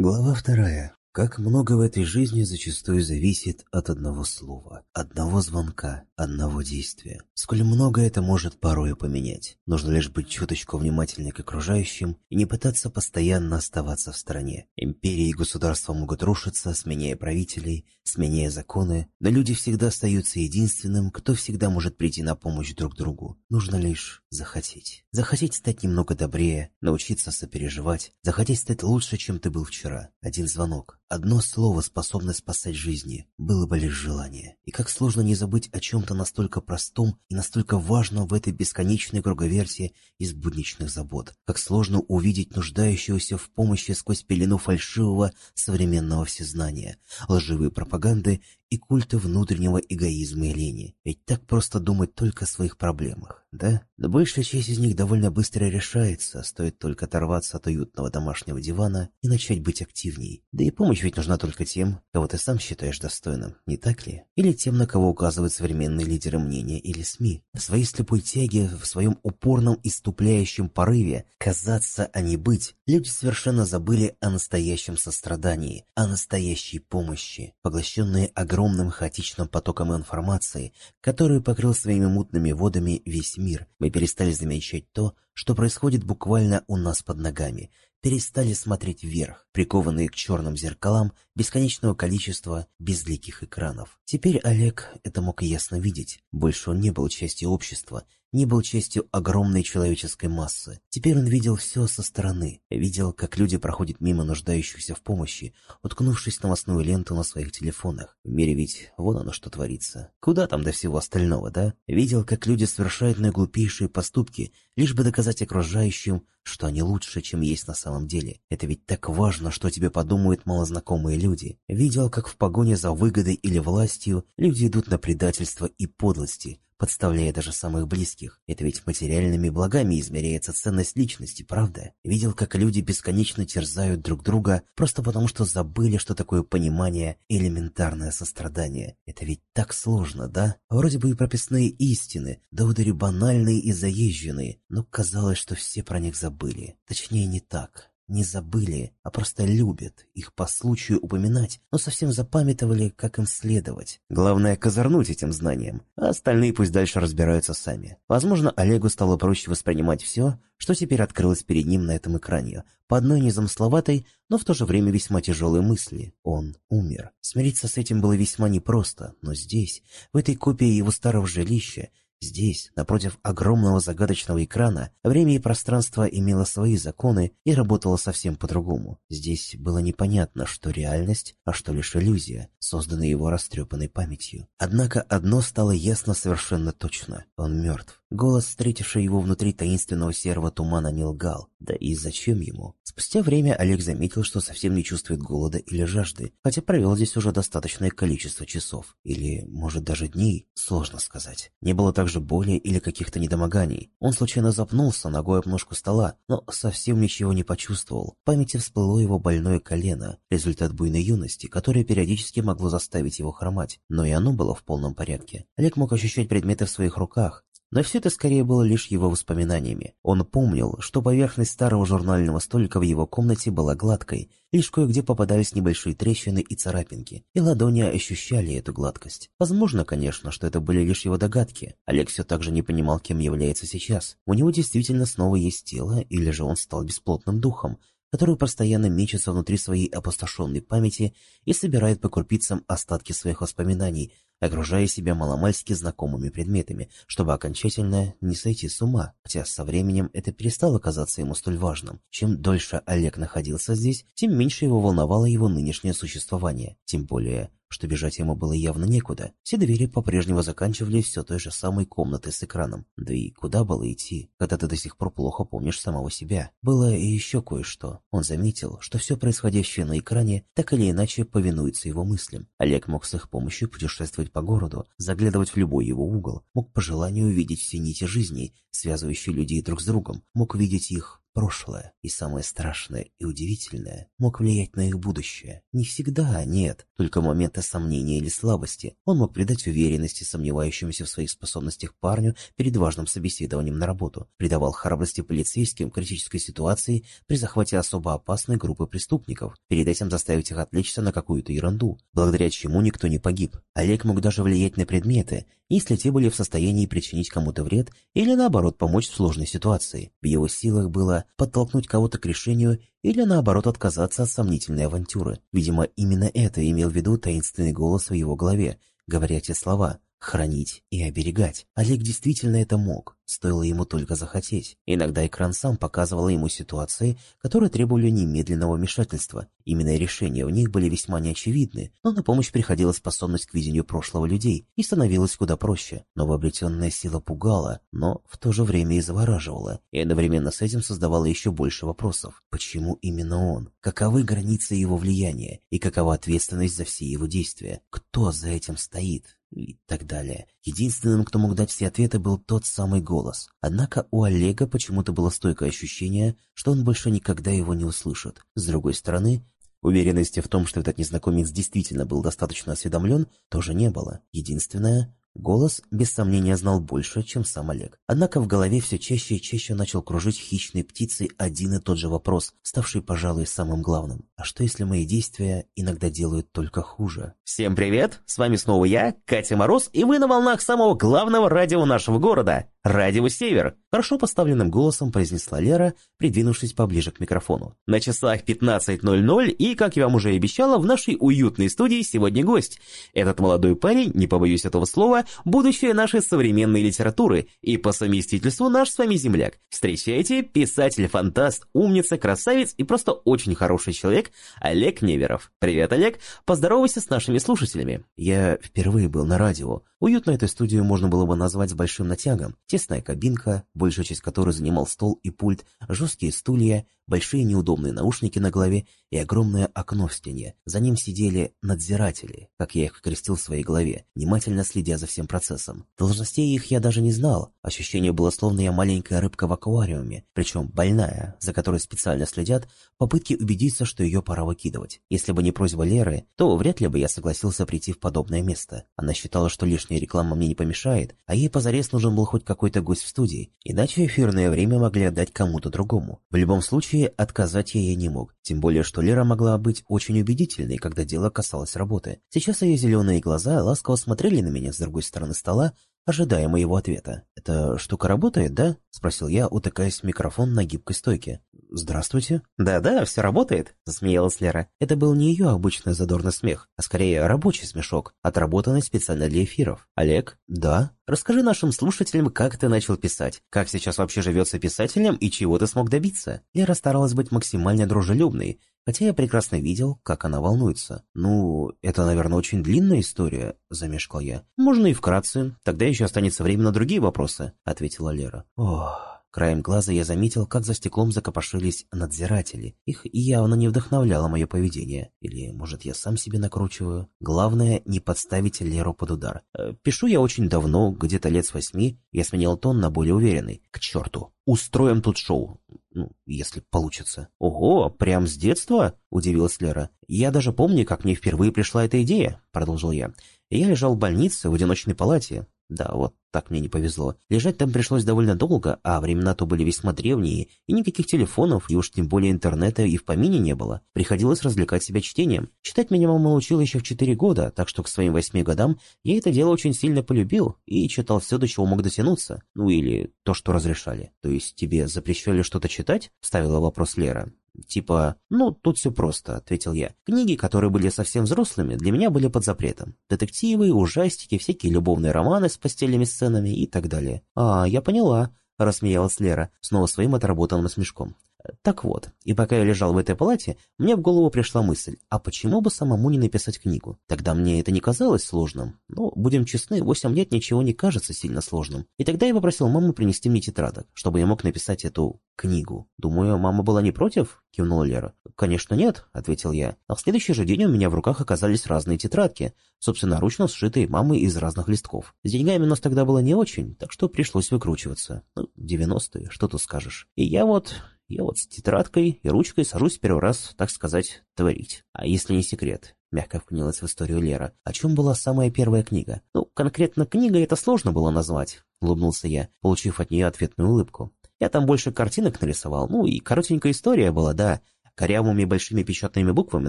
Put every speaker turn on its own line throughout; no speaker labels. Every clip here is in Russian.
Глава вторая. Как много в этой жизни зачастую зависит от одного слова, одного звонка, одного действия. Сколь много это может порою поменять. Нужно лишь быть чуточку внимательнее к окружающим и не пытаться постоянно оставаться в стране. Империи и государства могут рушиться, сменяя правителей, сменяя законы, но люди всегда остаются единственным, кто всегда может прийти на помощь друг другу. Нужно лишь захотеть. Захотеть стать немного добрее, научиться сопереживать, захотеть стать лучше, чем ты был вчера. Один звонок, Одно слово способно спасать жизни, было бы лишь желание. И как сложно не забыть о чем-то настолько простом и настолько важном в этой бесконечной круговерте из будничных забот. Как сложно увидеть нуждающегося в помощи сквозь пелену фальшивого современного всезнания, лживой пропаганды и культа внутреннего эгоизма и лени. Ведь так просто думать только о своих проблемах, да? Но большая часть из них довольно быстро решается, стоит только оторваться от уютного домашнего дивана и начать быть активней. Да и помощь ведь нужна только тем, кого ты сам считаешь достойным, не так ли? Или тем, на кого указывают современные лидеры мнения или СМИ. В своей слепой тяге, в своем упорном иступляющем порыве казаться, а не быть, люди совершенно забыли о настоящем сострадании, о настоящей помощи, поглощенные огромными огромным хаотичным потоком информации, который покрыл своими мутными водами весь мир, мы перестали замечать то, что происходит буквально у нас под ногами, перестали смотреть вверх, прикованные к черным зеркалам бесконечного количества безликих экранов. Теперь Олег это мог ясно видеть. Больше он не был частью общества, не был частью огромной человеческой массы. Теперь он видел все со стороны, видел, как люди проходят мимо нуждающихся в помощи, уткнувшись в новостную ленту на своих телефонах. В мире ведь вон оно что творится. Куда там до всего остального, да? Видел, как люди совершают наиглупейшие поступки, лишь бы доказать окружающим, что они лучше, чем есть на самом деле. Это ведь так важно, что тебе подумают малознакомые люди. Видел, как в погоне за выгодой или властью люди идут на предательство и подлости, подставляя даже самых близких. Это ведь материальными благами измеряется ценность личности, правда? Видел, как люди бесконечно терзают друг друга просто потому, что забыли, что такое понимание и элементарное сострадание. Это ведь так сложно, да? Вроде бы и прописные истины, да удари банальные и заезженные, но казалось, что все про них забыли. Точнее, не так не забыли, а просто любят их по случаю упоминать, но совсем запамятовали, как им следовать. Главное — козырнуть этим знанием, а остальные пусть дальше разбираются сами. Возможно, Олегу стало проще воспринимать все, что теперь открылось перед ним на этом экране, по одной незамысловатой, но в то же время весьма тяжелой мысли. Он умер. Смириться с этим было весьма непросто, но здесь, в этой копии его старого жилища, Здесь, напротив огромного загадочного экрана, время и пространство имело свои законы и работало совсем по-другому. Здесь было непонятно, что реальность, а что лишь иллюзия, созданная его растрепанной памятью. Однако одно стало ясно совершенно точно — он мертв. Голос, встретивший его внутри таинственного серого тумана, не лгал. Да и зачем ему? Спустя время Олег заметил, что совсем не чувствует голода или жажды, хотя провел здесь уже достаточное количество часов. Или, может, даже дней, сложно сказать. Не было также боли или каких-то недомоганий. Он случайно запнулся ногой об ножку стола, но совсем ничего не почувствовал. В памяти всплыло его больное колено, результат буйной юности, которое периодически могло заставить его хромать. Но и оно было в полном порядке. Олег мог ощущать предметы в своих руках, но все это скорее было лишь его воспоминаниями. Он помнил, что поверхность старого журнального столика в его комнате была гладкой, лишь кое-где попадались небольшие трещины и царапинки, и ладони ощущали эту гладкость. Возможно, конечно, что это были лишь его догадки. Олег все так же не понимал, кем является сейчас. У него действительно снова есть тело, или же он стал бесплотным духом, который постоянно мечется внутри своей опустошенной памяти и собирает по крупицам остатки своих воспоминаний, окружая себя маломальски знакомыми предметами, чтобы окончательно не сойти с ума. Хотя со временем это перестало казаться ему столь важным. Чем дольше Олег находился здесь, тем меньше его волновало его нынешнее существование. Тем более, что бежать ему было явно некуда. Все двери по-прежнему заканчивались все той же самой комнатой с экраном. Да и куда было идти, когда ты до сих пор плохо помнишь самого себя? Было и еще кое-что. Он заметил, что все происходящее на экране так или иначе повинуется его мыслям. Олег мог с их помощью путешествовать по городу, заглядывать в любой его угол, мог по желанию увидеть все нити жизни, связывающие людей друг с другом, мог видеть их прошлое, и самое страшное и удивительное, мог влиять на их будущее. Не всегда, нет, только моменты сомнения или слабости. Он мог придать уверенности сомневающемуся в своих способностях парню перед важным собеседованием на работу, придавал храбрости полицейским в критической ситуации при захвате особо опасной группы преступников, перед этим заставить их отвлечься на какую-то ерунду, благодаря чему никто не погиб. Олег мог даже влиять на предметы, если те были в состоянии причинить кому-то вред или наоборот помочь в сложной ситуации. В его силах было подтолкнуть кого-то к решению или наоборот отказаться от сомнительной авантюры. Видимо, именно это имел в виду таинственный голос в его голове, говоря те слова хранить и оберегать. Олег действительно это мог, стоило ему только захотеть. Иногда экран сам показывал ему ситуации, которые требовали немедленного вмешательства. Именно решения в них были весьма неочевидны, но на помощь приходила способность к видению прошлого людей и становилось куда проще. Новообретенная сила пугала, но в то же время и завораживала, и одновременно с этим создавала еще больше вопросов. Почему именно он? Каковы границы его влияния? И какова ответственность за все его действия? Кто за этим стоит? И так далее. Единственным, кто мог дать все ответы, был тот самый голос. Однако у Олега почему-то было стойкое ощущение, что он больше никогда его не услышит. С другой стороны, уверенности в том, что этот незнакомец действительно был достаточно осведомлен, тоже не было. Единственное, Голос, без сомнения, знал больше, чем сам Олег. Однако в голове все чаще и чаще начал кружить хищной птицей один и тот же вопрос, ставший, пожалуй, самым главным. А что, если мои действия иногда делают только хуже?
Всем привет! С вами снова я, Катя Мороз, и вы на волнах самого главного радио нашего города. «Радио Север!» – хорошо поставленным голосом произнесла Лера, придвинувшись поближе к микрофону. «На часах 15.00 и, как я вам уже обещала, в нашей уютной студии сегодня гость. Этот молодой парень, не побоюсь этого слова, будущее нашей современной литературы и по совместительству наш с вами земляк. Встречайте, писатель-фантаст, умница, красавец и просто очень хороший человек Олег Неверов. Привет, Олег, поздоровайся с нашими слушателями».
«Я впервые был на радио. Уютно эту студию можно было бы назвать с большим натягом. Тесная кабинка, большая часть которой занимал стол и пульт, жесткие стулья, большие неудобные наушники на голове и огромное окно в стене. За ним сидели надзиратели, как я их крестил в своей голове, внимательно следя за всем процессом. Должностей их я даже не знал. Ощущение было, словно я маленькая рыбка в аквариуме, причем больная, за которой специально следят, в попытке убедиться, что ее пора выкидывать. Если бы не просьба Леры, то вряд ли бы я согласился прийти в подобное место. Она считала, что лишняя реклама мне не помешает, а ей позарез нужен был хоть какой-то гость в студии, иначе эфирное время могли отдать кому-то другому. В любом случае, отказать я ей не мог, тем более, что Лера могла быть очень убедительной, когда дело касалось работы. Сейчас ее зеленые глаза ласково смотрели на меня с другой стороны стола, ожидая моего ответа. «Эта штука работает, да?» — спросил я, утыкаясь в микрофон на гибкой стойке. «Здравствуйте».
«Да-да, все работает», — засмеялась Лера.
Это был не ее обычный задорный смех, а скорее рабочий смешок, отработанный специально для эфиров. «Олег?»
«Да?» «Расскажи нашим слушателям, как ты начал писать, как сейчас вообще живется писателем и чего ты смог добиться».
Лера старалась быть максимально дружелюбной, хотя я прекрасно видел, как она волнуется. «Ну, это, наверное, очень длинная история», — замешкал я.
«Можно и вкратце, тогда еще останется время на другие вопросы», — ответила Лера.
«Ох...» Краем глаза я заметил, как за стеклом закопошились надзиратели. Их явно не вдохновляло мое поведение. Или, может, я сам себе накручиваю? Главное, не подставить Леру под удар. Э, пишу я очень давно, где-то лет с восьми. Я сменил тон на более уверенный. К черту. Устроим тут шоу. Ну, если получится.
Ого, прям с детства? Удивилась Лера.
Я даже помню, как мне впервые пришла эта идея, продолжил я. Я лежал в больнице в одиночной палате. Да, вот так мне не повезло. Лежать там пришлось довольно долго, а времена то были весьма древние, и никаких телефонов, и уж тем более интернета и в помине не было. Приходилось развлекать себя чтением. Читать меня мама учила еще в 4 года, так что к своим 8 годам я это дело очень сильно полюбил и читал все, до чего мог дотянуться. Ну или то, что разрешали. То есть тебе запрещали что-то читать? Ставила вопрос Лера. Типа, ну, тут все просто, ответил я. Книги, которые были совсем взрослыми, для меня были под запретом. Детективы, ужастики, всякие любовные романы с постельными сценами и так далее. А, я поняла, рассмеялась Лера, снова своим отработанным смешком. Так вот, и пока я лежал в этой палате, мне в голову пришла мысль, а почему бы самому не написать книгу? Тогда мне это не казалось сложным. Но, будем честны, 8 лет ничего не кажется сильно сложным. И тогда я попросил маму принести мне тетрадок, чтобы я мог написать эту книгу. Думаю, мама была не против? Кивнула Лера. Конечно нет, ответил я. А в следующий же день у меня в руках оказались разные тетрадки, собственноручно сшитые мамой из разных листков. С деньгами у нас тогда было не очень, так что пришлось выкручиваться. Ну, 90-е, что тут скажешь. И я вот
Я вот с тетрадкой и ручкой сажусь первый раз, так сказать, творить. А если не секрет? Мягко вклинилась в историю Лера. О чем была самая первая книга? Ну, конкретно книга это сложно было назвать, улыбнулся я, получив от нее ответную улыбку. Я там больше картинок нарисовал, ну и коротенькая история была, да, корявыми большими печатными буквами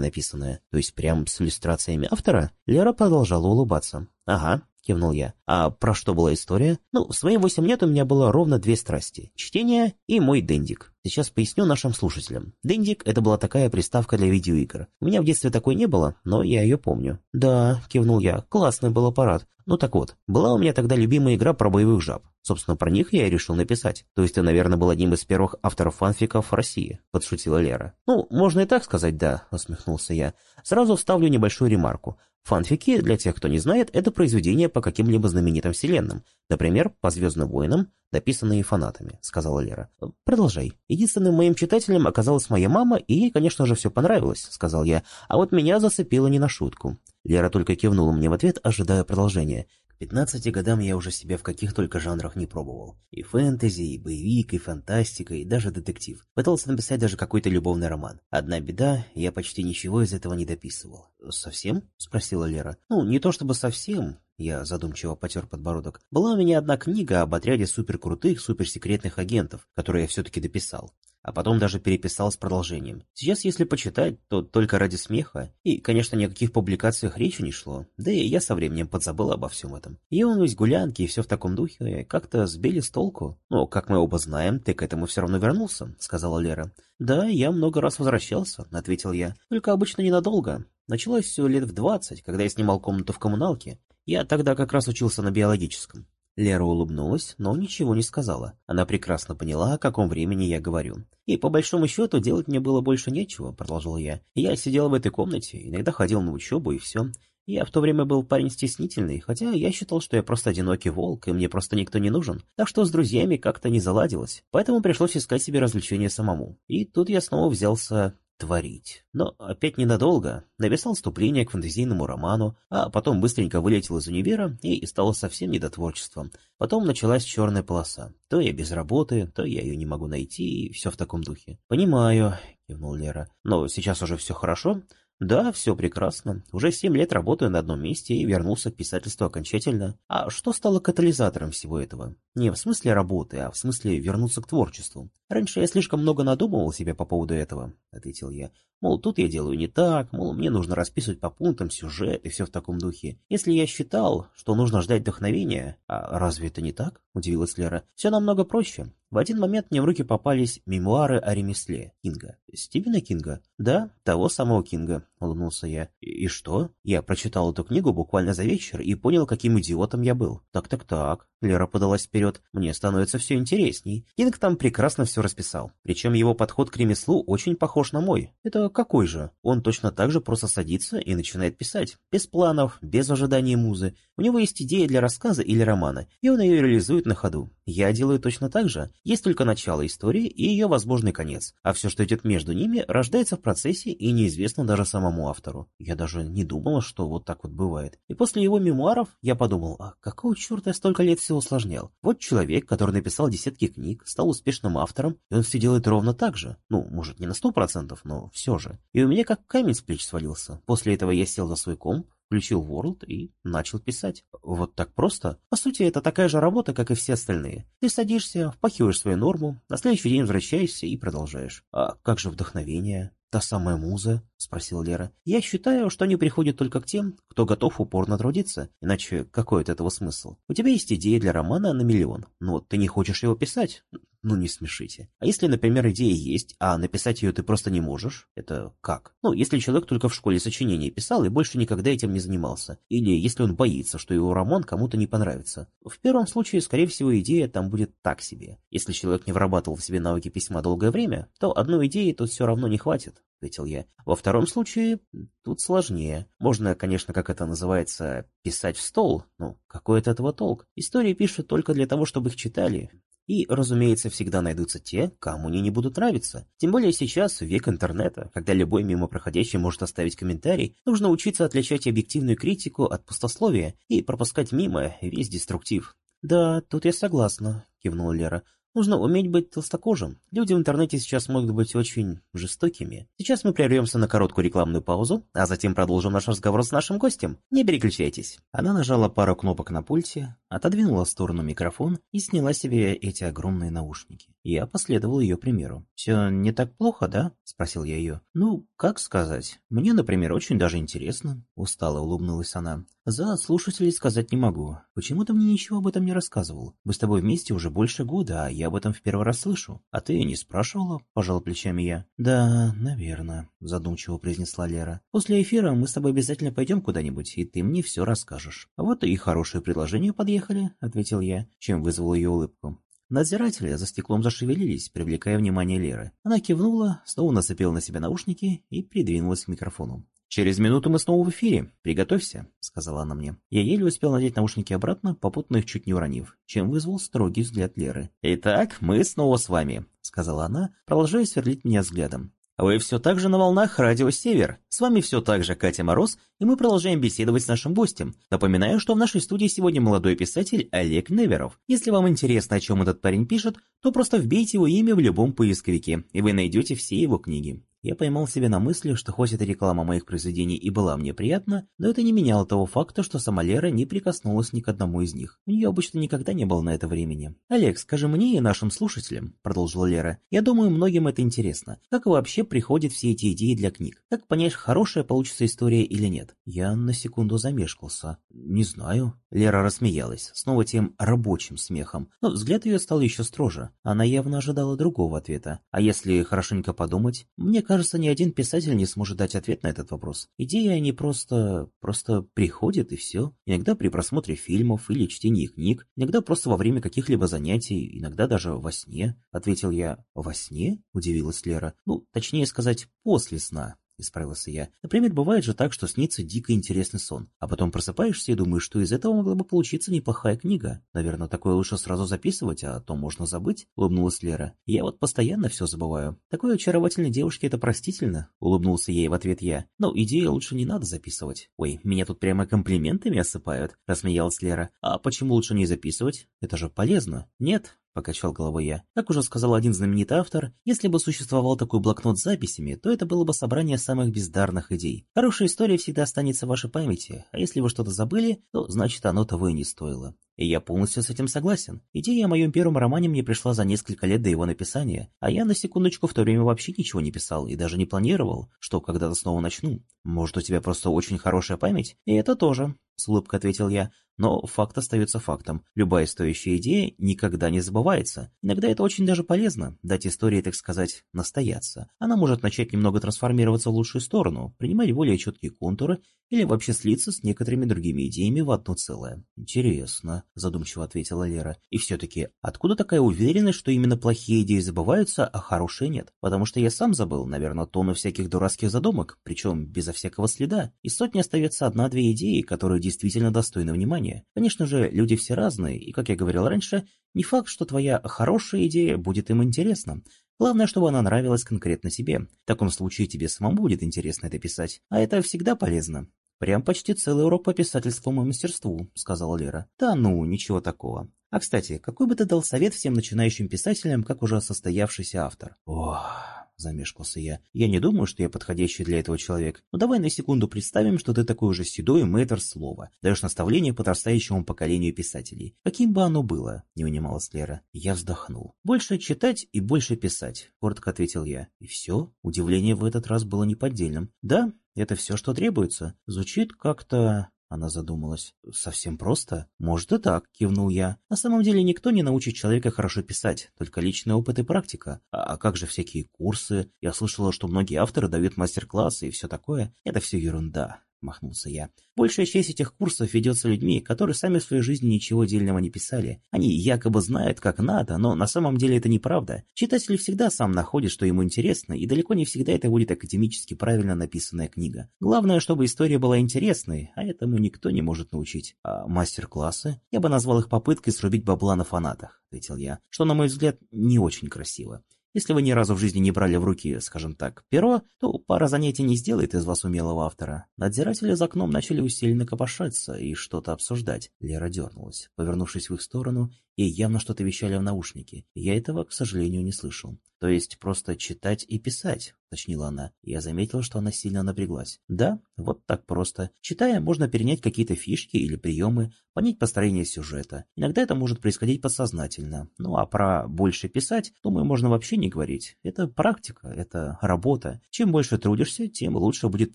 написанная, то есть прям с иллюстрациями автора, Лера продолжала улыбаться. «Ага, — кивнул я. «А про что была история?» «Ну, в свои восемь лет у меня было ровно две страсти — чтение и мой дендик. Сейчас поясню нашим слушателям. Дендик — это была такая приставка для видеоигр. У меня в детстве такой не было, но я ее помню». «Да», — кивнул я, — «классный был аппарат. Ну так вот, была у меня тогда любимая игра про боевых жаб. Собственно, про них я и решил написать. То есть ты, наверное, был одним из первых авторов фанфиков России», — подшутила Лера. «Ну, можно и так сказать, да», — усмехнулся я. «Сразу вставлю небольшую ремарку. Фанфики, для тех, кто не знает, это произведения по каким-либо знаменитым вселенным. Например, по «Звездным войнам», написанные фанатами, сказала Лера. Продолжай. Единственным моим читателем оказалась моя мама, и ей, конечно же, все понравилось, сказал я. А вот меня зацепило не на шутку. Лера только кивнула мне в ответ, ожидая продолжения. К 15 годам я уже себя в каких только жанрах не пробовал. И фэнтези, и боевик, и фантастика, и даже детектив. Пытался написать даже какой-то любовный роман. Одна беда, я почти ничего из этого не дописывал. «Совсем?» — спросила Лера. «Ну, не то чтобы совсем. Я задумчиво потер подбородок. Была у меня одна книга об отряде суперкрутых, суперсекретных агентов, которую я все-таки дописал. А потом даже переписал с продолжением. Сейчас, если почитать, то только ради смеха. И, конечно, ни о каких публикациях речи не шло. Да и я со временем подзабыл обо всем этом. Явились гулянки и все в таком духе. Как-то сбили с толку. Но, как мы оба знаем, ты к этому все равно вернулся, сказала Лера. Да, я много раз возвращался, ответил я. Только обычно ненадолго. Началось все лет в двадцать, когда я снимал комнату в коммуналке. Я тогда как раз учился на биологическом. Лера улыбнулась, но ничего не сказала. Она прекрасно поняла, о каком времени я говорю. «И по большому счету делать мне было больше нечего», — продолжил я. «Я сидел в этой комнате, иногда ходил на учебу и все. Я в то время был парень стеснительный, хотя я считал, что я просто одинокий волк, и мне просто никто не нужен. Так что с друзьями как-то не заладилось. Поэтому пришлось искать себе развлечения самому. И тут я снова взялся творить. Но опять ненадолго. Написал вступление к фэнтезийному роману, а потом быстренько вылетел из универа и стало совсем не до творчества. Потом началась черная полоса. То я без работы, то я ее не могу найти, и все в таком духе. «Понимаю», — кивнул Лера. «Но сейчас уже все хорошо?» Да, все прекрасно. Уже семь лет работаю на одном месте и вернулся к писательству окончательно. А что стало катализатором всего этого? Не в смысле работы, а в смысле вернуться к творчеству. Раньше я слишком много надумывал себе по поводу этого, ответил я. Мол, тут я делаю не так, мол, мне нужно расписывать по пунктам сюжет и все в таком духе. Если я считал, что нужно ждать вдохновения, а разве это не так? Удивилась Лера. Все намного проще. В один момент мне в руки попались мемуары о ремесле Кинга. Стивена Кинга? Да, того самого Кинга, улыбнулся я. И, что? Я прочитал эту книгу буквально за вечер и понял, каким идиотом я был. Так-так-так. Лера подалась вперед. Мне становится все интересней. Кинг там прекрасно все расписал. Причем его подход к ремеслу очень похож на мой. Это какой же? Он точно так же просто садится и начинает писать. Без планов, без ожидания музы. У него есть идея для рассказа или романа, и он ее реализует на ходу. Я делаю точно так же. Есть только начало истории и ее возможный конец, а все, что идет между ними, рождается в процессе и неизвестно даже самому автору. Я даже не думала, что вот так вот бывает. И после его мемуаров я подумал, а какого черта я столько лет все усложнял? Вот человек, который написал десятки книг, стал успешным автором, и он все делает ровно так же. Ну, может, не на сто процентов, но все же. И у меня как камень с плеч свалился. После этого я сел за свой комп, включил Word и начал писать. Вот так просто. По сути, это такая же работа, как и все остальные. Ты садишься, впахиваешь свою норму, на следующий день возвращаешься и продолжаешь. А как же вдохновение? «Та самая муза?» — спросила Лера. «Я считаю, что они приходят только к тем, кто готов упорно трудиться, иначе какой от этого смысл? У тебя есть идея для романа на миллион, но ты не хочешь его писать? Ну, не смешите. А если, например, идея есть, а написать ее ты просто не можешь, это как? Ну, если человек только в школе сочинения писал и больше никогда этим не занимался. Или если он боится, что его роман кому-то не понравится. В первом случае, скорее всего, идея там будет так себе. Если человек не вырабатывал в себе навыки письма долгое время, то одной идеи тут все равно не хватит. — ответил я. «Во втором случае тут сложнее. Можно, конечно, как это называется, писать в стол, но какой от этого толк? Истории пишут только для того, чтобы их читали. И, разумеется, всегда найдутся те, кому они не будут нравиться. Тем более сейчас, век интернета, когда любой мимо проходящий может оставить комментарий, нужно учиться отличать объективную критику от пустословия и пропускать мимо весь деструктив. «Да, тут я согласна», — кивнула Лера. Нужно уметь быть толстокожим. Люди в интернете сейчас могут быть очень жестокими. Сейчас мы прервемся на короткую рекламную паузу, а затем продолжим наш разговор с нашим гостем. Не переключайтесь. Она нажала пару кнопок на пульте, отодвинула в сторону микрофон и сняла себе эти огромные наушники. Я последовал ее примеру. «Все не так плохо, да?» – спросил я ее. «Ну, как сказать. Мне, например, очень даже интересно». Устало улыбнулась она. «За слушателей сказать не могу. Почему ты мне ничего об этом не рассказывал? Мы с тобой вместе уже больше года, а я об этом в первый раз слышу. А ты не спрашивала?» – пожал плечами я. «Да, наверное», – задумчиво произнесла Лера. «После эфира мы с тобой обязательно пойдем куда-нибудь, и ты мне все расскажешь». «Вот и хорошее предложение подъехали», – ответил я, чем вызвал ее улыбку. Надзиратели за стеклом зашевелились, привлекая внимание Леры. Она кивнула, снова нацепила на себя наушники и придвинулась к микрофону. «Через минуту мы снова в эфире. Приготовься», — сказала она мне. Я еле успел надеть наушники обратно, попутно их чуть не уронив, чем вызвал строгий взгляд Леры. «Итак, мы снова с вами», — сказала она, продолжая сверлить меня взглядом. Вы все так же на волнах Радио Север. С вами все так же Катя Мороз, и мы продолжаем беседовать с нашим гостем. Напоминаю, что в нашей студии сегодня молодой писатель Олег Неверов. Если вам интересно, о чем этот парень пишет, то просто вбейте его имя в любом поисковике, и вы найдете все его книги. Я поймал себя на мысли, что хоть эта реклама моих произведений и была мне приятна, но это не меняло того факта, что сама Лера не прикоснулась ни к одному из них. У нее обычно никогда не было на это времени. «Олег, скажи мне и нашим слушателям», — продолжила Лера, — «я думаю, многим это интересно. Как вообще приходят все эти идеи для книг? Как понять, хорошая получится история или нет?» Я на секунду замешкался. «Не знаю». Лера рассмеялась, снова тем рабочим смехом, но взгляд ее стал еще строже. Она явно ожидала другого ответа. А если хорошенько подумать, мне кажется, ни один писатель не сможет дать ответ на этот вопрос. Идеи они просто... просто приходят и все. Иногда при просмотре фильмов или чтении книг, иногда просто во время каких-либо занятий, иногда даже во сне, ответил я. Во сне? Удивилась Лера. Ну, точнее сказать, после сна исправился я. Например, бывает же так, что снится дико интересный сон, а потом просыпаешься и думаешь, что из этого могла бы получиться неплохая книга. Наверное, такое лучше сразу записывать, а то можно забыть, улыбнулась Лера. Я вот постоянно все забываю. Такой очаровательной девушке это простительно, улыбнулся ей в ответ я. Но идею лучше не надо записывать. Ой, меня тут прямо комплиментами осыпают, рассмеялась Лера. А почему лучше не записывать? Это же полезно. Нет, — покачал головой я. Как уже сказал один знаменитый автор, если бы существовал такой блокнот с записями, то это было бы собрание самых бездарных идей. Хорошая история всегда останется в вашей памяти, а если вы что-то забыли, то значит оно того и не стоило. И я полностью с этим согласен. Идея о моем первом романе мне пришла за несколько лет до его написания, а я на секундочку в то время вообще ничего не писал и даже не планировал, что когда-то снова начну. Может, у тебя просто очень хорошая память? И это тоже, с улыбкой ответил я. Но факт остается фактом. Любая стоящая идея никогда не забывается. Иногда это очень даже полезно, дать истории, так сказать, настояться. Она может начать немного трансформироваться в лучшую сторону, принимать более четкие контуры или вообще слиться с некоторыми другими идеями в одно целое. Интересно, задумчиво ответила Лера. И все-таки, откуда такая уверенность, что именно плохие идеи забываются, а хорошие нет? Потому что я сам забыл, наверное, тонну всяких дурацких задумок, причем безо всякого следа. И сотни остается одна-две идеи, которые действительно достойны внимания. Конечно же, люди все разные, и, как я говорил раньше, не факт, что твоя хорошая идея будет им интересна. Главное, чтобы она нравилась конкретно тебе. В таком случае тебе самому будет интересно это писать, а это всегда полезно. «Прям почти целый урок по писательскому мастерству», — сказала Лера. «Да ну, ничего такого. А, кстати, какой бы ты дал совет всем начинающим писателям, как уже состоявшийся автор?» «Ох...» замешкался я. «Я не думаю, что я подходящий для этого человек. Но давай на секунду представим, что ты такой уже седой мэтр слова. Даешь наставление подрастающему поколению писателей. Каким бы оно было?» — не унималась Лера. Я вздохнул. «Больше читать и больше писать», — коротко ответил я. И все? Удивление в этот раз было неподдельным. «Да, это все, что требуется. Звучит как-то... Она задумалась. «Совсем просто?» «Может и так», — кивнул я. «На самом деле никто не научит человека хорошо писать, только личный опыт и практика. А, а как же всякие курсы? Я слышала, что многие авторы дают мастер-классы и все такое. Это все ерунда. — махнулся я. «Большая часть этих курсов ведется людьми, которые сами в своей жизни ничего дельного не писали. Они якобы знают, как надо, но на самом деле это неправда. Читатель всегда сам находит, что ему интересно, и далеко не всегда это будет академически правильно написанная книга. Главное, чтобы история была интересной, а этому никто не может научить. А мастер-классы? Я бы назвал их попыткой срубить бабла на фанатах», — ответил я, что, на мой взгляд, не очень красиво. Если вы ни разу в жизни не брали в руки, скажем так, перо, то пара занятий не сделает из вас умелого автора. Надзиратели за окном начали усиленно копошаться и что-то обсуждать. Лера дернулась. Повернувшись в их сторону,
и явно что-то вещали в наушнике. Я этого, к сожалению, не слышал. То есть просто читать и писать, уточнила она. Я заметил, что она сильно напряглась. Да, вот так просто. Читая, можно перенять какие-то фишки или приемы, понять построение сюжета. Иногда это может происходить подсознательно. Ну а про больше писать, думаю, можно вообще не говорить. Это практика, это работа. Чем больше трудишься, тем лучше будет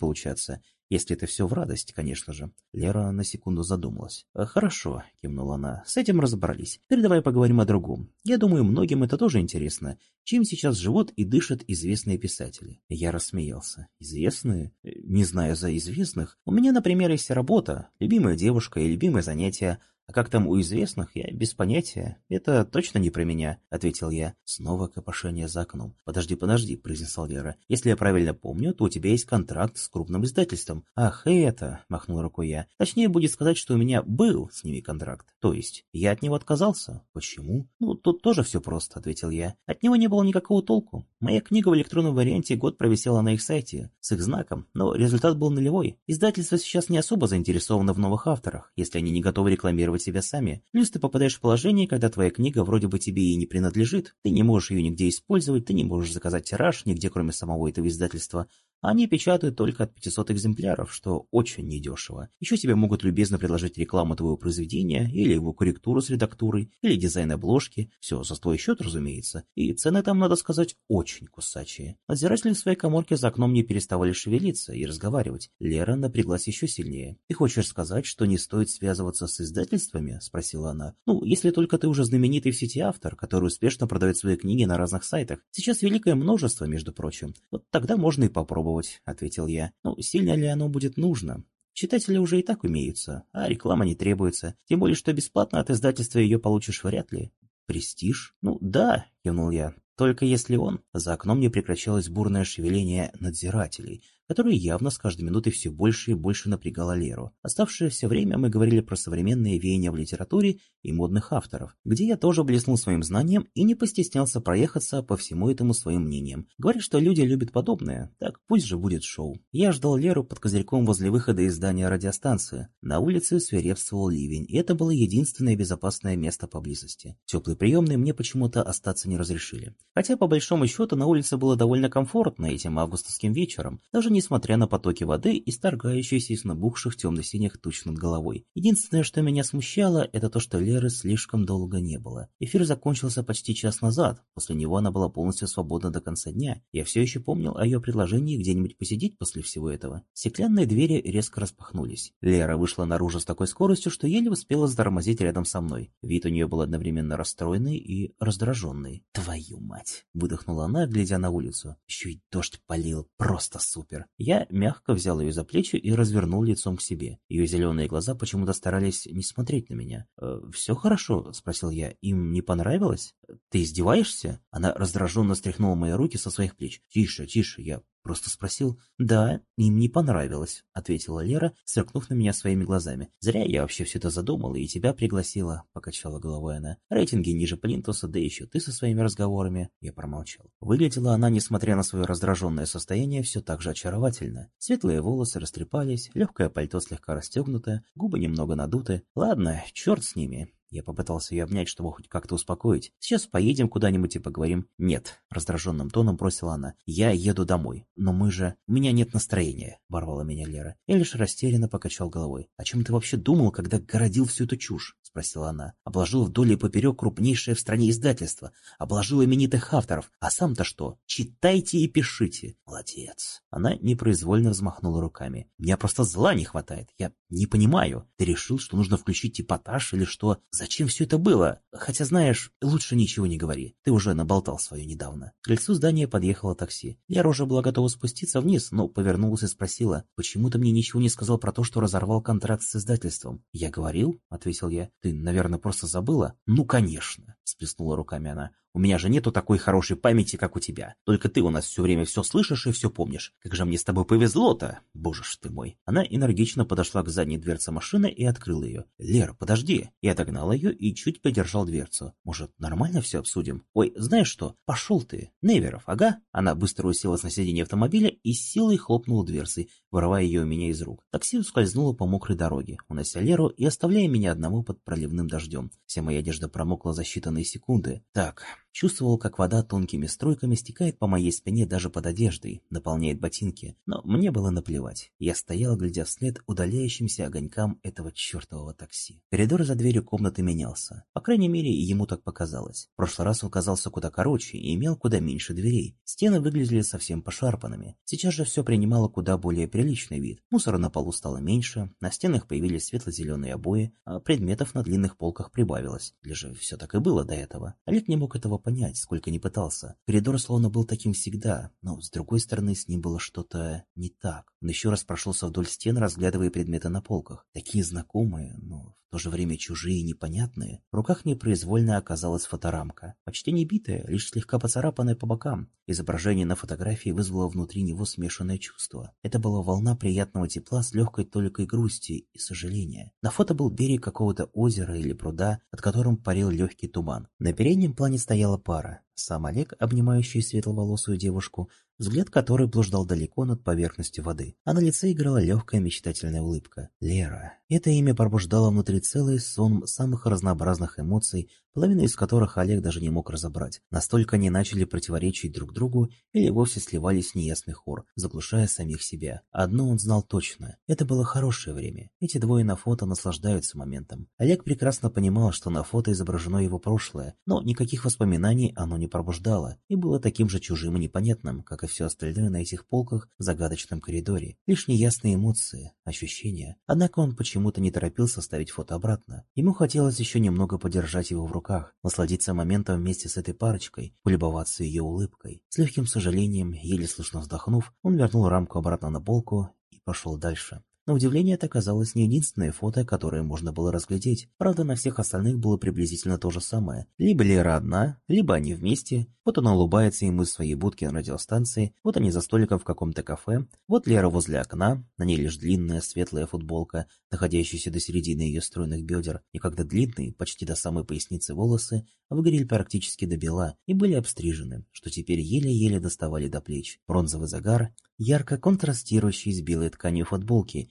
получаться. Если это все в радость, конечно же. Лера на секунду задумалась. «Э, «Хорошо», — кивнула она, — «с этим разобрались. Теперь давай поговорим о другом. Я думаю, многим это тоже интересно. Чем сейчас живут и дышат известные писатели?» Я рассмеялся. «Известные? Э, не знаю за известных. У меня, например, есть работа, любимая девушка и любимое занятие, а как там у известных, я без понятия. Это точно не про меня, ответил я. Снова копошение за окном. Подожди, подожди, произнесла Лера. Если я правильно помню, то у тебя есть контракт с крупным издательством. Ах, это, махнул рукой я. Точнее будет сказать, что у меня был с ними контракт. То есть, я от него отказался. Почему? Ну, тут тоже все просто, ответил я. От него не было никакого толку. Моя книга в электронном варианте год провисела на их сайте, с их знаком, но результат был нулевой. Издательство сейчас не особо заинтересовано в новых авторах, если они не готовы рекламировать контролировать себя сами. Плюс ты попадаешь в положение, когда твоя книга вроде бы тебе и не принадлежит. Ты не можешь ее нигде использовать, ты не можешь заказать тираж нигде, кроме самого этого издательства. Они печатают только от 500 экземпляров, что очень недешево. Еще тебе могут любезно предложить рекламу твоего произведения, или его корректуру с редактурой, или дизайн обложки. Все за твой счет, разумеется. И цены там, надо сказать, очень кусачие. Надзиратели в своей коморке за окном не переставали шевелиться и разговаривать. Лера напряглась еще сильнее. «Ты хочешь сказать, что не стоит связываться с издательствами?» – спросила она. «Ну, если только ты уже знаменитый в сети автор, который успешно продает свои книги на разных сайтах. Сейчас великое множество, между прочим. Вот тогда можно и попробовать попробовать», — ответил я. «Ну, сильно ли оно будет нужно? Читатели уже и так умеются, а реклама не требуется. Тем более, что бесплатно от издательства ее получишь вряд ли. Престиж? Ну да, кивнул я. Только если он... За окном не прекращалось бурное шевеление надзирателей, которое явно с каждой минутой все больше и больше напрягало Леру. Оставшееся время мы говорили про современные веяния в литературе и модных авторов, где я тоже блеснул своим знанием и не постеснялся проехаться по всему этому своим мнением. Говорят, что люди любят подобное, так пусть же будет шоу. Я ждал Леру под козырьком возле выхода из здания радиостанции. На улице свирепствовал ливень, и это было единственное безопасное место поблизости. Теплый приемный мне почему-то остаться не разрешили. Хотя, по большому счету, на улице было довольно комфортно этим августовским вечером, даже несмотря на потоки воды, исторгающиеся из набухших темно-синих туч над головой. Единственное, что меня смущало, это то, что Леры слишком долго не было. Эфир закончился почти час назад, после него она была полностью свободна до конца дня. Я все еще помнил о ее предложении где-нибудь посидеть после всего этого. Стеклянные двери резко распахнулись. Лера вышла наружу с такой скоростью, что еле успела затормозить рядом со мной. Вид у нее был одновременно расстроенный и раздраженный. «Твою мать!» — выдохнула она, глядя на улицу. Еще и дождь полил, просто супер. Я мягко взял ее за плечи и развернул лицом к себе. Ее зеленые глаза почему-то старались не смотреть на меня. «Э, «Все хорошо?» – спросил я. «Им не понравилось? Ты издеваешься?» Она раздраженно стряхнула мои руки со своих плеч. «Тише, тише, я Просто спросил. «Да, им не понравилось», — ответила Лера, сверкнув на меня своими глазами. «Зря я вообще все это задумала и тебя пригласила», — покачала головой она. «Рейтинги ниже Плинтуса, да еще ты со своими разговорами». Я промолчал. Выглядела она, несмотря на свое раздраженное состояние, все так же очаровательно. Светлые волосы растрепались, легкое пальто слегка расстегнуто, губы немного надуты. Ладно, черт с ними. Я попытался ее обнять, чтобы хоть как-то успокоить. «Сейчас поедем куда-нибудь и поговорим». «Нет», — раздраженным тоном бросила она. «Я еду домой. Но мы же... У меня нет настроения», — ворвала меня Лера. Я лишь растерянно покачал головой. «О чем ты вообще думал, когда городил всю эту чушь?» — спросила она. «Обложил вдоль и поперек крупнейшее в стране издательство. Обложил именитых авторов. А сам-то что? Читайте и пишите». «Молодец». Она непроизвольно взмахнула руками. «Меня просто зла не хватает. Я не понимаю. Ты решил, что нужно включить эпатаж или что? Зачем все это было? Хотя, знаешь, лучше ничего не говори. Ты уже наболтал свое недавно. К крыльцу здания подъехало такси. Я уже была готова спуститься вниз, но повернулась и спросила, почему ты мне ничего не сказал про то, что разорвал контракт с издательством? Я говорил, ответил я. Ты, наверное, просто забыла? Ну, конечно, сплеснула руками она. У меня же нету такой хорошей памяти, как у тебя. Только ты у нас все время все слышишь и все помнишь. Как же мне с тобой повезло-то, боже ж ты мой. Она энергично подошла к задней дверце машины и открыла ее. Лера, подожди. Я отогнал ее и чуть подержал дверцу. Может, нормально все обсудим? Ой, знаешь что? Пошел ты. Неверов, ага. Она быстро уселась на сиденье автомобиля и с силой хлопнула дверцей. вырывая ее у меня из рук. Такси ускользнуло по мокрой дороге, унося Леру и оставляя меня одного под проливным дождем. Вся моя одежда промокла за считанные секунды. Так, Чувствовал, как вода тонкими струйками стекает по моей спине даже под одеждой, наполняет ботинки, но мне было наплевать. Я стоял, глядя вслед удаляющимся огонькам этого чертового такси. Коридор за дверью комнаты менялся. По крайней мере, ему так показалось. В прошлый раз он казался куда короче и имел куда меньше дверей. Стены выглядели совсем пошарпанными. Сейчас же все принимало куда более приличный вид. Мусора на полу стало меньше, на стенах появились светло-зеленые обои, а предметов на длинных полках прибавилось. Или же все так и было до этого. Олег не мог этого понять, сколько не пытался. Коридор словно был таким всегда, но с другой стороны с ним было что-то не так. Он еще раз прошелся вдоль стен, разглядывая предметы на полках. Такие знакомые, но в то же время чужие и непонятные. В руках непроизвольно оказалась фоторамка. Почти не битая, лишь слегка поцарапанная по бокам. Изображение на фотографии вызвало внутри него смешанное чувство. Это была волна приятного тепла с легкой толикой грусти и сожаления. На фото был берег какого-то озера или пруда, от которым парил легкий туман. На переднем плане стояла пара. Сам Олег, обнимающий светловолосую девушку, взгляд которой блуждал далеко над поверхностью воды, а на лице играла легкая мечтательная улыбка. Лера. Это имя пробуждало внутри целый сон самых разнообразных эмоций, половину из которых Олег даже не мог разобрать. Настолько они начали противоречить друг другу или вовсе сливались в неясный хор, заглушая самих себя. Одно он знал точно. Это было хорошее время. Эти двое на фото наслаждаются моментом. Олег прекрасно понимал, что на фото изображено его прошлое, но никаких воспоминаний оно не пробуждало и было таким же чужим и непонятным, как и все остальное на этих полках в загадочном коридоре. Лишь неясные эмоции, ощущения. Однако он почему-то не торопился ставить фото обратно. Ему хотелось еще немного подержать его в руках, насладиться моментом вместе с этой парочкой, полюбоваться ее улыбкой. С легким сожалением, еле слышно вздохнув, он вернул рамку обратно на полку и пошел дальше. На удивление, это оказалось не единственное фото, которое можно было разглядеть. Правда, на всех остальных было приблизительно то же самое. Либо Лера одна, либо они вместе. Вот она улыбается ему из своей будки на радиостанции, вот они за столиком в каком-то кафе, вот Лера возле окна, на ней лишь длинная светлая футболка, находящаяся до середины ее стройных бедер, и когда длинные, почти до самой поясницы волосы, выгорели практически до бела и были обстрижены, что теперь еле-еле доставали до плеч. Бронзовый загар, ярко контрастирующий с белой тканью футболки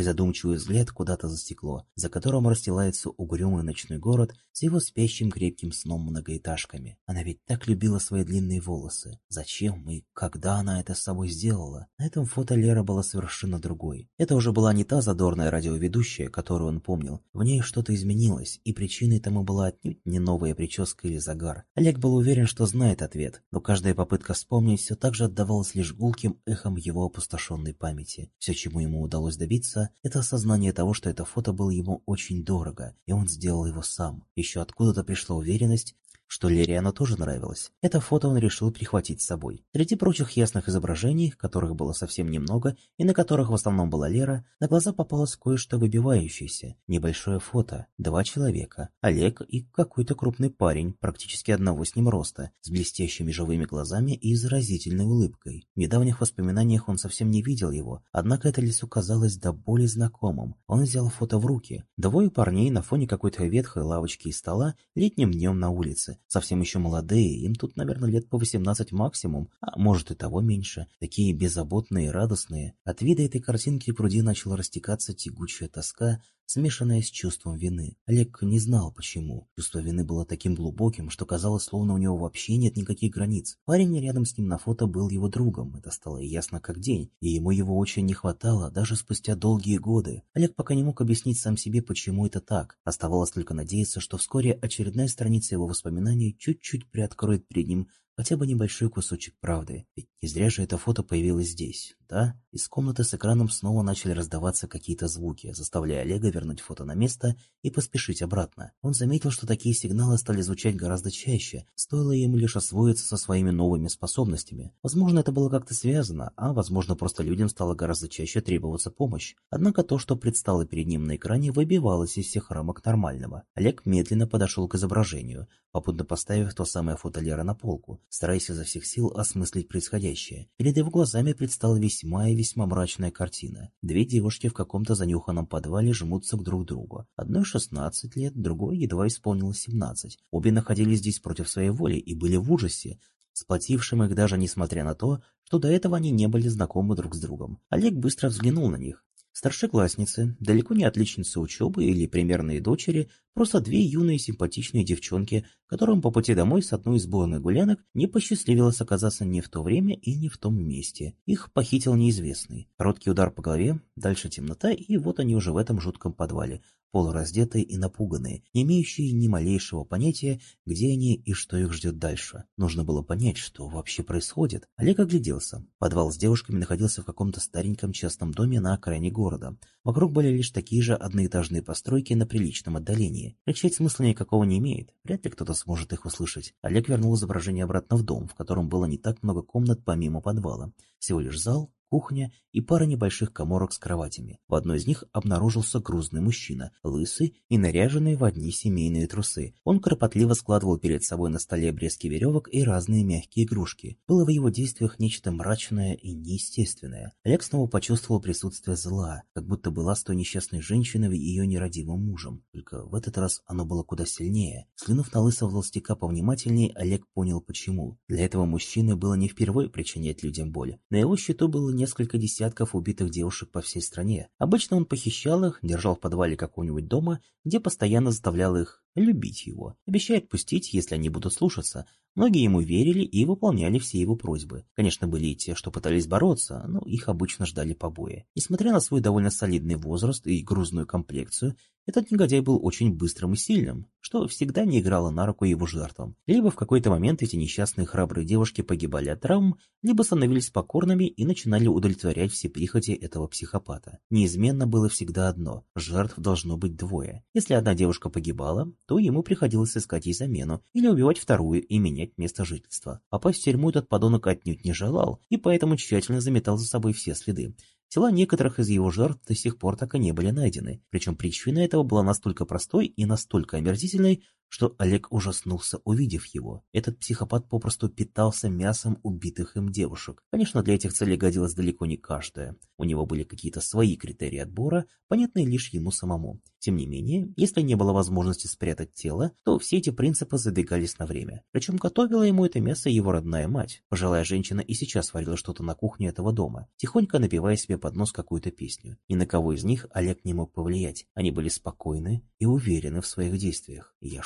и задумчивый взгляд куда-то за стекло, за которым расстилается угрюмый ночной город с его спящим крепким сном многоэтажками. Она ведь так любила свои длинные волосы. Зачем и когда она это с собой сделала? На этом фото Лера была совершенно другой. Это уже была не та задорная радиоведущая, которую он помнил. В ней что-то изменилось, и причиной тому была отнюдь не новая прическа или загар. Олег был уверен, что знает ответ, но каждая попытка вспомнить все так же отдавалась лишь гулким эхом его опустошенной памяти. Все, чему ему удалось добиться, это осознание того, что это фото было ему очень дорого, и он сделал его сам. Еще откуда-то пришла уверенность, что Лере оно тоже нравилось. Это фото он решил прихватить с собой. Среди прочих ясных изображений, которых было совсем немного, и на которых в основном была Лера, на глаза попалось кое-что выбивающееся. Небольшое фото. Два человека. Олег и какой-то крупный парень, практически одного с ним роста, с блестящими живыми глазами и заразительной улыбкой. В недавних воспоминаниях он совсем не видел его, однако это лицо казалось до боли знакомым. Он взял фото в руки. Двое парней на фоне какой-то ветхой лавочки и стола летним днем на улице совсем еще молодые, им тут, наверное, лет по 18 максимум, а может и того меньше, такие беззаботные и радостные. От вида этой картинки в груди начала растекаться тягучая тоска, смешанная с чувством вины. Олег не знал почему. Чувство вины было таким глубоким, что казалось, словно у него вообще нет никаких границ. Парень рядом с ним на фото был его другом, это стало ясно как день, и ему его очень не хватало даже спустя долгие годы. Олег пока не мог объяснить сам себе, почему это так. Оставалось только надеяться, что вскоре очередная страница его воспоминаний чуть-чуть приоткроет перед ним хотя бы небольшой кусочек правды. Ведь не зря же это фото появилось здесь, да? Из комнаты с экраном снова начали раздаваться какие-то звуки, заставляя Олега вернуть фото на место и поспешить обратно. Он заметил, что такие сигналы стали звучать гораздо чаще, стоило ему лишь освоиться со своими новыми способностями. Возможно, это было как-то связано, а возможно, просто людям стало гораздо чаще требоваться помощь. Однако то, что предстало перед ним на экране, выбивалось из всех рамок нормального. Олег медленно подошел к изображению, попутно поставив то самое фото Леры на полку, стараясь изо всех сил осмыслить происходящее. Перед его глазами предстала весьма и весьма мрачная картина. Две девушки в каком-то занюханном подвале жмутся к друг другу. Одной 16 лет, другой едва исполнилось 17. Обе находились здесь против своей воли и были в ужасе, сплотившим их даже несмотря на то, что до этого они не были знакомы друг с другом. Олег быстро взглянул на них. Старшеклассницы, далеко не отличницы учебы или примерные дочери, просто две юные симпатичные девчонки, которым по пути домой с одной из сборных гулянок не посчастливилось оказаться не в то время и не в том месте. Их похитил неизвестный. Короткий удар по голове, дальше темнота, и вот они уже в этом жутком подвале, полураздетые и напуганные, не имеющие ни малейшего понятия, где они и что их ждет дальше. Нужно было понять, что вообще происходит. Олег огляделся. Подвал с девушками находился в каком-то стареньком частном доме на окраине города. Вокруг были лишь такие же одноэтажные постройки на приличном отдалении. Кричать смысла никакого не имеет. Вряд ли кто-то сможет их услышать. Олег вернул изображение обратно в дом, в котором было не так много комнат помимо подвала. Всего лишь зал, кухня и пара небольших коморок с кроватями. В одной из них обнаружился грузный мужчина, лысый и наряженный в одни семейные трусы. Он кропотливо складывал перед собой на столе обрезки веревок и разные мягкие игрушки. Было в его действиях нечто мрачное и неестественное. Олег снова почувствовал присутствие зла, как будто была с той несчастной женщиной и ее нерадивым мужем. Только в этот раз оно было куда сильнее. Взглянув на лысого толстяка повнимательнее, Олег понял почему. Для этого мужчины было не впервые причинять людям боль. На его счету было несколько десятков убитых девушек по всей стране. Обычно он похищал их, держал в подвале какого-нибудь дома, где постоянно заставлял их любить его, обещая отпустить, если они будут слушаться. Многие ему верили и выполняли все его просьбы. Конечно, были и те, что пытались бороться, но их обычно ждали побои. Несмотря на свой довольно солидный возраст и грузную комплекцию, этот негодяй был очень быстрым и сильным, что всегда не играло на руку его жертвам. Либо в какой-то момент эти несчастные храбрые девушки погибали от травм, либо становились покорными и начинали удовлетворять все прихоти этого психопата. Неизменно было всегда одно – жертв должно быть двое. Если одна девушка погибала, то ему приходилось искать ей замену или убивать вторую и менять место жительства. Попасть в тюрьму этот подонок отнюдь не желал, и поэтому тщательно заметал за собой все следы. Тела некоторых из его жертв до сих пор так и не были найдены, причем причина этого была настолько простой и настолько омерзительной, что Олег ужаснулся, увидев его. Этот психопат попросту питался мясом убитых им девушек. Конечно, для этих целей годилась далеко не каждая. У него были какие-то свои критерии отбора, понятные лишь ему самому. Тем не менее, если не было возможности спрятать тело, то все эти принципы задвигались на время. Причем готовила ему это мясо его родная мать. Пожилая женщина и сейчас варила что-то на кухне этого дома, тихонько напевая себе под нос какую-то песню. Ни на кого из них Олег не мог повлиять. Они были спокойны и уверены в своих действиях. Я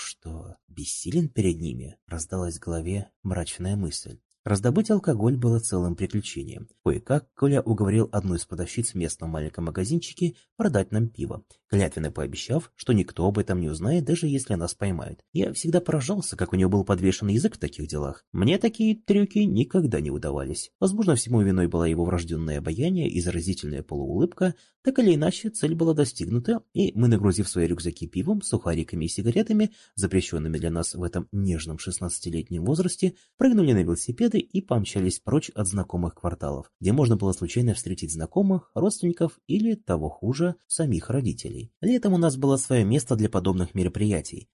бессилен перед ними? Раздалась в голове мрачная мысль. Раздобыть алкоголь было целым приключением. Кое-как Коля уговорил одну из продавщиц в местном маленьком магазинчике продать нам пиво, клятвенно пообещав, что никто об этом не узнает, даже если нас поймают. Я всегда поражался, как у него был подвешен язык в таких делах. Мне такие трюки никогда не удавались. Возможно, всему виной была его врожденное обаяние и заразительная полуулыбка, так или иначе, цель была достигнута, и мы, нагрузив свои рюкзаки пивом, сухариками и сигаретами, запрещенными для нас в этом нежном 16-летнем возрасте, прыгнули на велосипеды и помчались прочь от знакомых кварталов, где можно было случайно встретить знакомых, родственников или, того хуже, самих родителей. Летом у нас было свое место для подобных мероприятий.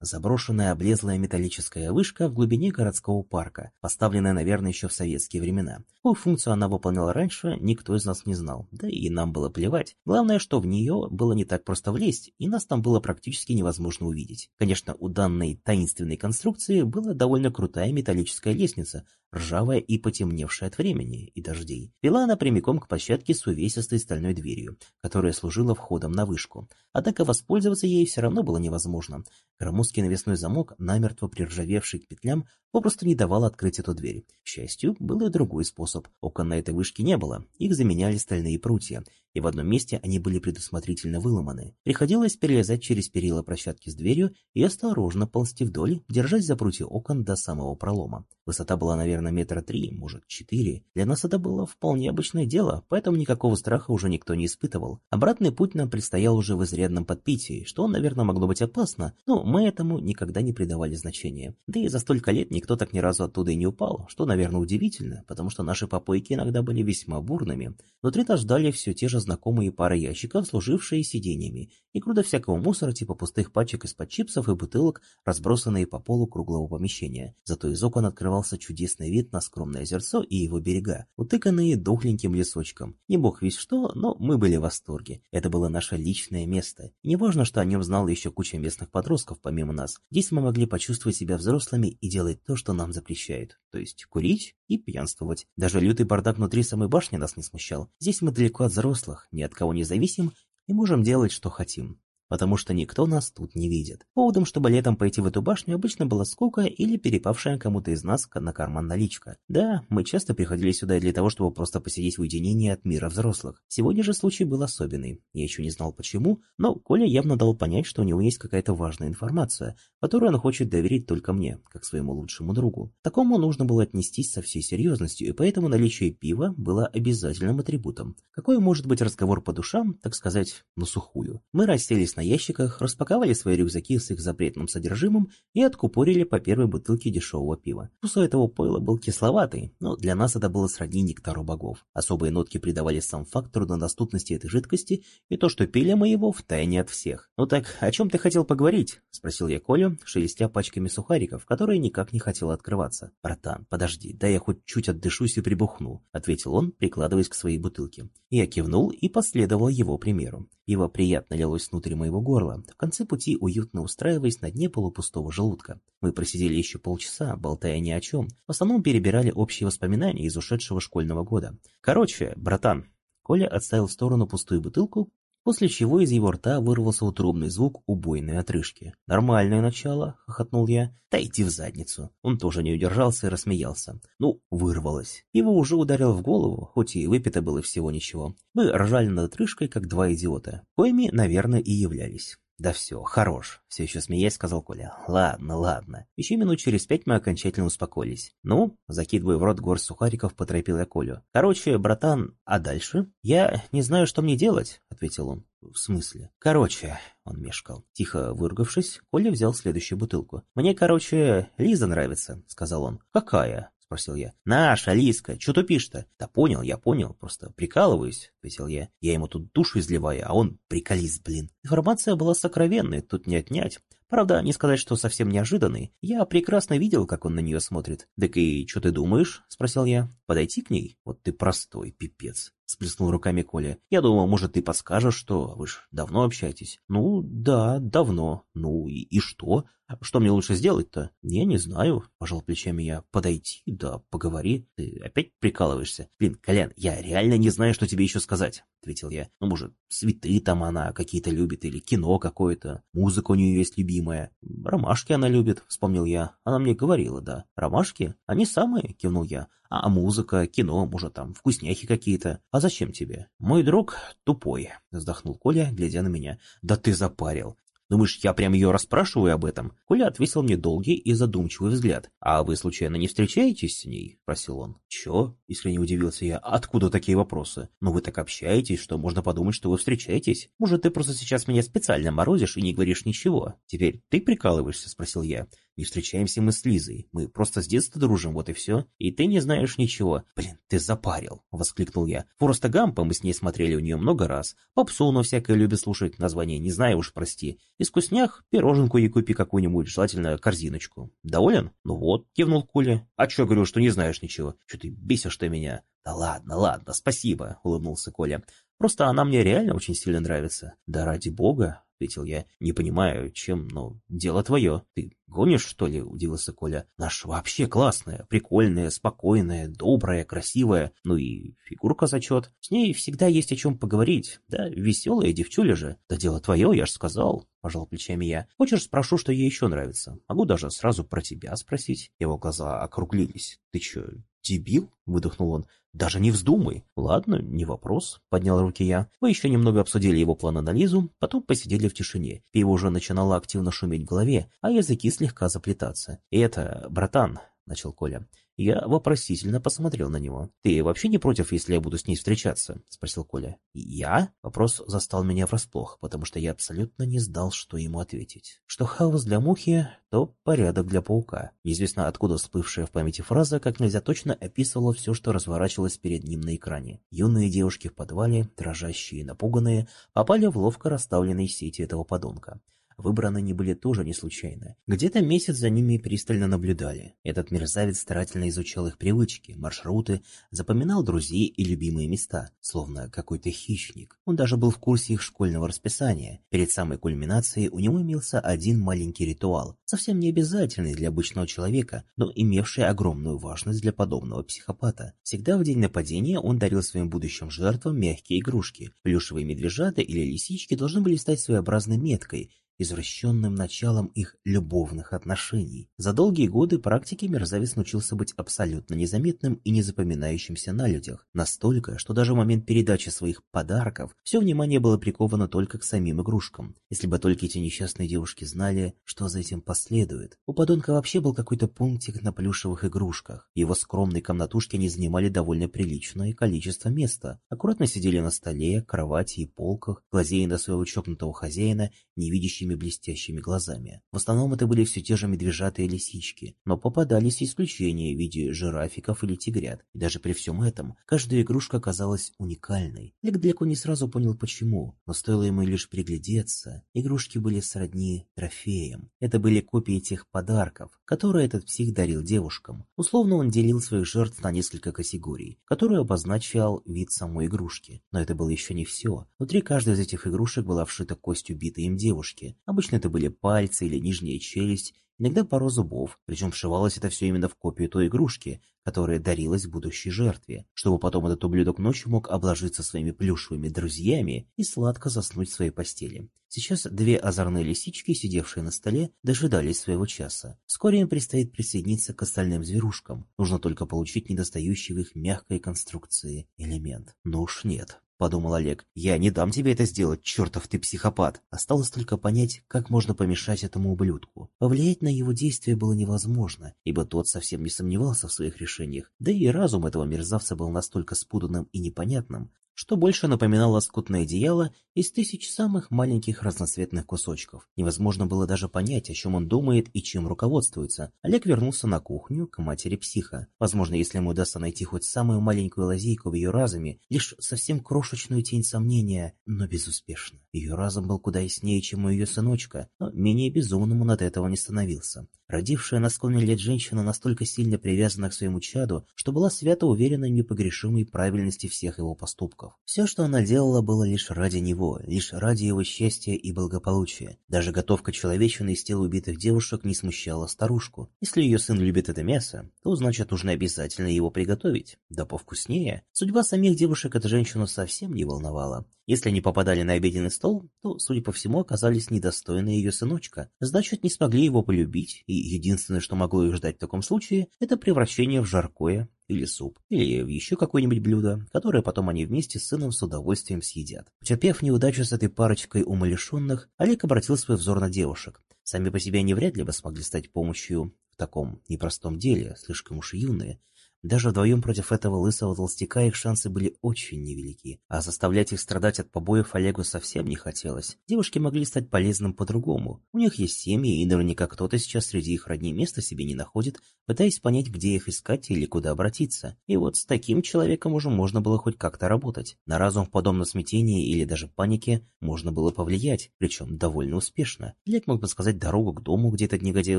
Заброшенная облезлая металлическая вышка в глубине городского парка, поставленная, наверное, еще в советские времена. Какую функцию она выполняла раньше, никто из нас не знал, да и нам было плевать. Главное, что в нее было не так просто влезть, и нас там было практически невозможно увидеть. Конечно, у данной таинственной конструкции была довольно крутая металлическая лестница, ржавая и потемневшая от времени и дождей. Вела она прямиком к площадке с увесистой стальной дверью, которая служила входом на вышку. Однако воспользоваться ей все равно было невозможно. Громоздкий навесной замок, намертво приржавевший к петлям, попросту не давал открыть эту дверь. К счастью, был и другой способ. Окон на этой вышке не было, их заменяли стальные прутья, и в одном месте они были предусмотрительно выломаны. Приходилось перелезать через перила площадки с дверью и осторожно ползти вдоль, держась за прутья окон до самого пролома. Высота была, наверное, метра три, может, четыре. Для нас это было вполне обычное дело, поэтому никакого страха уже никто не испытывал. Обратный путь нам предстоял уже в изрядном подпитии, что, наверное, могло быть опасно, но мы этому никогда не придавали значения. Да и за столько лет никто так ни разу оттуда и не упал, что, наверное, удивительно, потому что наши попойки иногда были весьма бурными. Внутри нас ждали все те же знакомые пары ящиков, служившие сиденьями, и груда всякого мусора типа пустых пачек из-под чипсов и бутылок, разбросанные по полу круглого помещения. Зато из окон открывался чудесный вид на скромное озерцо и его берега, утыканные дохленьким лесочком. Не бог весь что, но мы были в восторге. Это было наше личное место. И не важно, что о нем знала еще куча местных подростков помимо нас. Здесь мы могли почувствовать себя взрослыми и делать то, что нам запрещают. То есть курить и пьянствовать. Даже лютый бардак внутри самой башни нас не смущал. Здесь мы далеко от взрослых, ни от кого не зависим и можем делать, что хотим потому что никто нас тут не видит. Поводом, чтобы летом пойти в эту башню, обычно была скука или перепавшая кому-то из нас на карман наличка. Да, мы часто приходили сюда для того, чтобы просто посидеть в уединении от мира взрослых. Сегодня же случай был особенный. Я еще не знал почему, но Коля явно дал понять, что у него есть какая-то важная информация, которую он хочет доверить только мне, как своему лучшему другу. Такому нужно было отнестись со всей серьезностью, и поэтому наличие пива было обязательным атрибутом. Какой может быть разговор по душам, так сказать, на сухую? Мы расселись на ящиках, распаковали свои рюкзаки с их запретным содержимым и откупорили по первой бутылке дешевого пива. Вкус у этого пойла был кисловатый, но для нас это было сродни нектару богов. Особые нотки придавали сам факт труднодоступности этой жидкости и то, что пили мы его в тайне от всех. «Ну так, о чем ты хотел поговорить?» – спросил я Колю, шелестя пачками сухариков, которые никак не хотела открываться. «Братан, подожди, дай я хоть чуть отдышусь и прибухну», – ответил он, прикладываясь к своей бутылке. Я кивнул и последовал его примеру. Пиво приятно лилось внутрь моего моего горла, в конце пути уютно устраиваясь на дне полупустого желудка. Мы просидели еще полчаса, болтая ни о чем, в основном перебирали общие воспоминания из ушедшего школьного года. Короче, братан, Коля отставил в сторону пустую бутылку, после чего из его рта вырвался утробный звук убойной отрыжки. «Нормальное начало», — хохотнул я. «Да иди в задницу». Он тоже не удержался и рассмеялся. Ну, вырвалось. Его уже ударил в голову, хоть и выпито было всего ничего. Мы ржали над отрыжкой, как два идиота, коими, наверное, и являлись. «Да все, хорош», — все еще смеясь сказал Коля. «Ладно, ладно». Еще минут через пять мы окончательно успокоились. «Ну?» — закидывая в рот горсть сухариков, поторопил я Колю. «Короче, братан, а дальше?» «Я не знаю, что мне делать», — ответил он. «В смысле?» «Короче», — он мешкал. Тихо выругавшись, Коля взял следующую бутылку. «Мне, короче, Лиза нравится», — сказал он. «Какая?» — спросил я. «Наша, Лиска, что тупишь-то?» «Да понял, я понял, просто прикалываюсь», — ответил я. «Я ему тут душу изливаю, а он приколист, блин». Информация была сокровенной, тут не отнять. Правда, не сказать, что совсем неожиданный. Я прекрасно видел, как он на нее смотрит. «Так и что ты думаешь?» — спросил я. «Подойти к ней? Вот ты простой, пипец». — сплеснул руками Коля. «Я думал, может, ты подскажешь, что вы ж давно общаетесь?» «Ну, да, давно. Ну и, и что? Что мне лучше сделать-то?» «Я не знаю», — пожал плечами я. «Подойти? Да, поговори. Ты опять прикалываешься?» «Блин, Колян, я реально не знаю, что тебе еще сказать», — ответил я. «Ну, может, цветы там она какие-то любит или кино какое-то. Музыка у нее есть любимая. Ромашки она любит», — вспомнил я. «Она мне говорила, да. Ромашки? Они самые?» — кивнул я. А музыка, кино, может, там, вкусняхи какие-то. А зачем тебе? Мой друг тупой, вздохнул Коля, глядя на меня. Да ты запарил. Думаешь, я прям ее расспрашиваю об этом? Коля отвесил мне долгий и задумчивый взгляд. «А вы, случайно, не встречаетесь с ней?» – просил он. «Чё?» – искренне удивился я. «Откуда такие вопросы? Ну вы так общаетесь, что можно подумать, что вы встречаетесь. Может, ты просто сейчас меня специально морозишь и не говоришь ничего? Теперь ты прикалываешься?» – спросил я. Не встречаемся мы с Лизой. Мы просто с детства дружим, вот и все. И ты не знаешь ничего. Блин, ты запарил, воскликнул я. Фореста Гампа мы с ней смотрели у нее много раз. Попсу, но всякое любит слушать. Название не знаю уж, прости. Из вкуснях пироженку ей купи какую-нибудь, желательно корзиночку. Доволен? Ну вот, кивнул Коля. А чё говорю, что не знаешь ничего? Чё ты бесишь ты меня? Да ладно, ладно, спасибо, улыбнулся Коля. Просто она мне реально очень сильно нравится. Да ради бога, — ответил я. «Не понимаю, чем, но дело твое. Ты гонишь, что ли?» — удивился Коля. «Наш вообще классная, прикольная, спокойная, добрая, красивая. Ну и фигурка зачет. С ней всегда есть о чем поговорить. Да, веселая девчуля же. Да дело твое, я ж сказал». — пожал плечами я. «Хочешь, спрошу, что ей еще нравится? Могу даже сразу про тебя спросить». Его глаза округлились. «Ты че, дебил?» — выдохнул он. «Даже не вздумай». «Ладно, не вопрос», — поднял руки я. Мы еще немного обсудили его план анализу, потом посидели в тишине. Пиво уже начинало активно шуметь в голове, а языки слегка заплетаться. «И это, братан, начал Коля. Я вопросительно посмотрел на него. «Ты вообще не против, если я буду с ней встречаться?» — спросил Коля. «Я?» Вопрос застал меня врасплох, потому что я абсолютно не знал, что ему ответить. Что хаос для мухи, то порядок для паука. Неизвестно откуда всплывшая в памяти фраза как нельзя точно описывала все, что разворачивалось перед ним на экране. Юные девушки в подвале, дрожащие и напуганные, попали в ловко расставленные сети этого подонка. Выбраны они были тоже не случайно. Где-то месяц за ними пристально наблюдали. Этот мерзавец старательно изучал их привычки, маршруты, запоминал друзей и любимые места, словно какой-то хищник. Он даже был в курсе их школьного расписания. Перед самой кульминацией у него имелся один маленький ритуал, совсем не обязательный для обычного человека, но имевший огромную важность для подобного психопата. Всегда в день нападения он дарил своим будущим жертвам мягкие игрушки. Плюшевые медвежата или лисички должны были стать своеобразной меткой, извращенным началом их любовных отношений. За долгие годы практики мерзавец научился быть абсолютно незаметным и незапоминающимся на людях. Настолько, что даже в момент передачи своих подарков все внимание было приковано только к самим игрушкам. Если бы только эти несчастные девушки знали, что за этим последует. У подонка вообще был какой-то пунктик на плюшевых игрушках. Его скромной комнатушки они занимали довольно приличное количество места. Аккуратно сидели на столе, кровати и полках, глазея на своего чокнутого хозяина, не видящими большими блестящими глазами. В основном это были все те же медвежатые лисички, но попадались исключения в виде жирафиков или тигрят. И даже при всем этом, каждая игрушка казалась уникальной. Лек далеко не сразу понял почему, но стоило ему лишь приглядеться, игрушки были сродни трофеям. Это были копии тех подарков, которые этот псих дарил девушкам. Условно он делил своих жертв на несколько категорий, которые обозначал вид самой игрушки. Но это было еще не все. Внутри каждой из этих игрушек была вшита кость убитой им девушки, Обычно это были пальцы или нижняя челюсть, иногда пару зубов, причем вшивалось это все именно в копию той игрушки, которая дарилась будущей жертве, чтобы потом этот ублюдок ночью мог обложиться своими плюшевыми друзьями и сладко заснуть в своей постели. Сейчас две озорные лисички, сидевшие на столе, дожидались своего часа. Вскоре им предстоит присоединиться к остальным зверушкам. Нужно только получить недостающий в их мягкой конструкции элемент. Ну уж нет. — подумал Олег. «Я не дам тебе это сделать, чертов ты психопат!» Осталось только понять, как можно помешать этому ублюдку. Повлиять на его действия было невозможно, ибо тот совсем не сомневался в своих решениях, да и разум этого мерзавца был настолько спутанным и непонятным, что больше напоминало скутное одеяло из тысяч самых маленьких разноцветных кусочков. Невозможно было даже понять, о чем он думает и чем руководствуется. Олег вернулся на кухню к матери психа. Возможно, если ему удастся найти хоть самую маленькую лазейку в ее разуме, лишь совсем крошечную тень сомнения, но безуспешно. Ее разум был куда яснее, чем у ее сыночка, но менее безумным он от этого не становился. Родившая на склоне лет женщина настолько сильно привязана к своему чаду, что была свято уверена в непогрешимой правильности всех его поступков. Все, что она делала, было лишь ради него, лишь ради его счастья и благополучия. Даже готовка человечины из тела убитых девушек не смущала старушку. Если ее сын любит это мясо, то значит нужно обязательно его приготовить. Да повкуснее. Судьба самих девушек эту женщину совсем не волновала. Если они попадали на обеденный стол, то, судя по всему, оказались недостойны ее сыночка. Значит, не смогли его полюбить, и единственное, что могло их ждать в таком случае, это превращение в жаркое или суп, или в еще какое-нибудь блюдо, которое потом они вместе с сыном с удовольствием съедят. Потерпев неудачу с этой парочкой умалишенных, Олег обратил свой взор на девушек. Сами по себе они вряд ли бы смогли стать помощью в таком непростом деле, слишком уж юные, даже вдвоем против этого лысого толстяка их шансы были очень невелики, а заставлять их страдать от побоев Олегу совсем не хотелось. Девушки могли стать полезным по-другому. У них есть семьи, и наверняка кто-то сейчас среди их родней места себе не находит, пытаясь понять, где их искать или куда обратиться. И вот с таким человеком уже можно было хоть как-то работать. На разум в подобном смятении или даже панике можно было повлиять, причем довольно успешно. Олег мог бы сказать дорогу к дому, где этот негодяй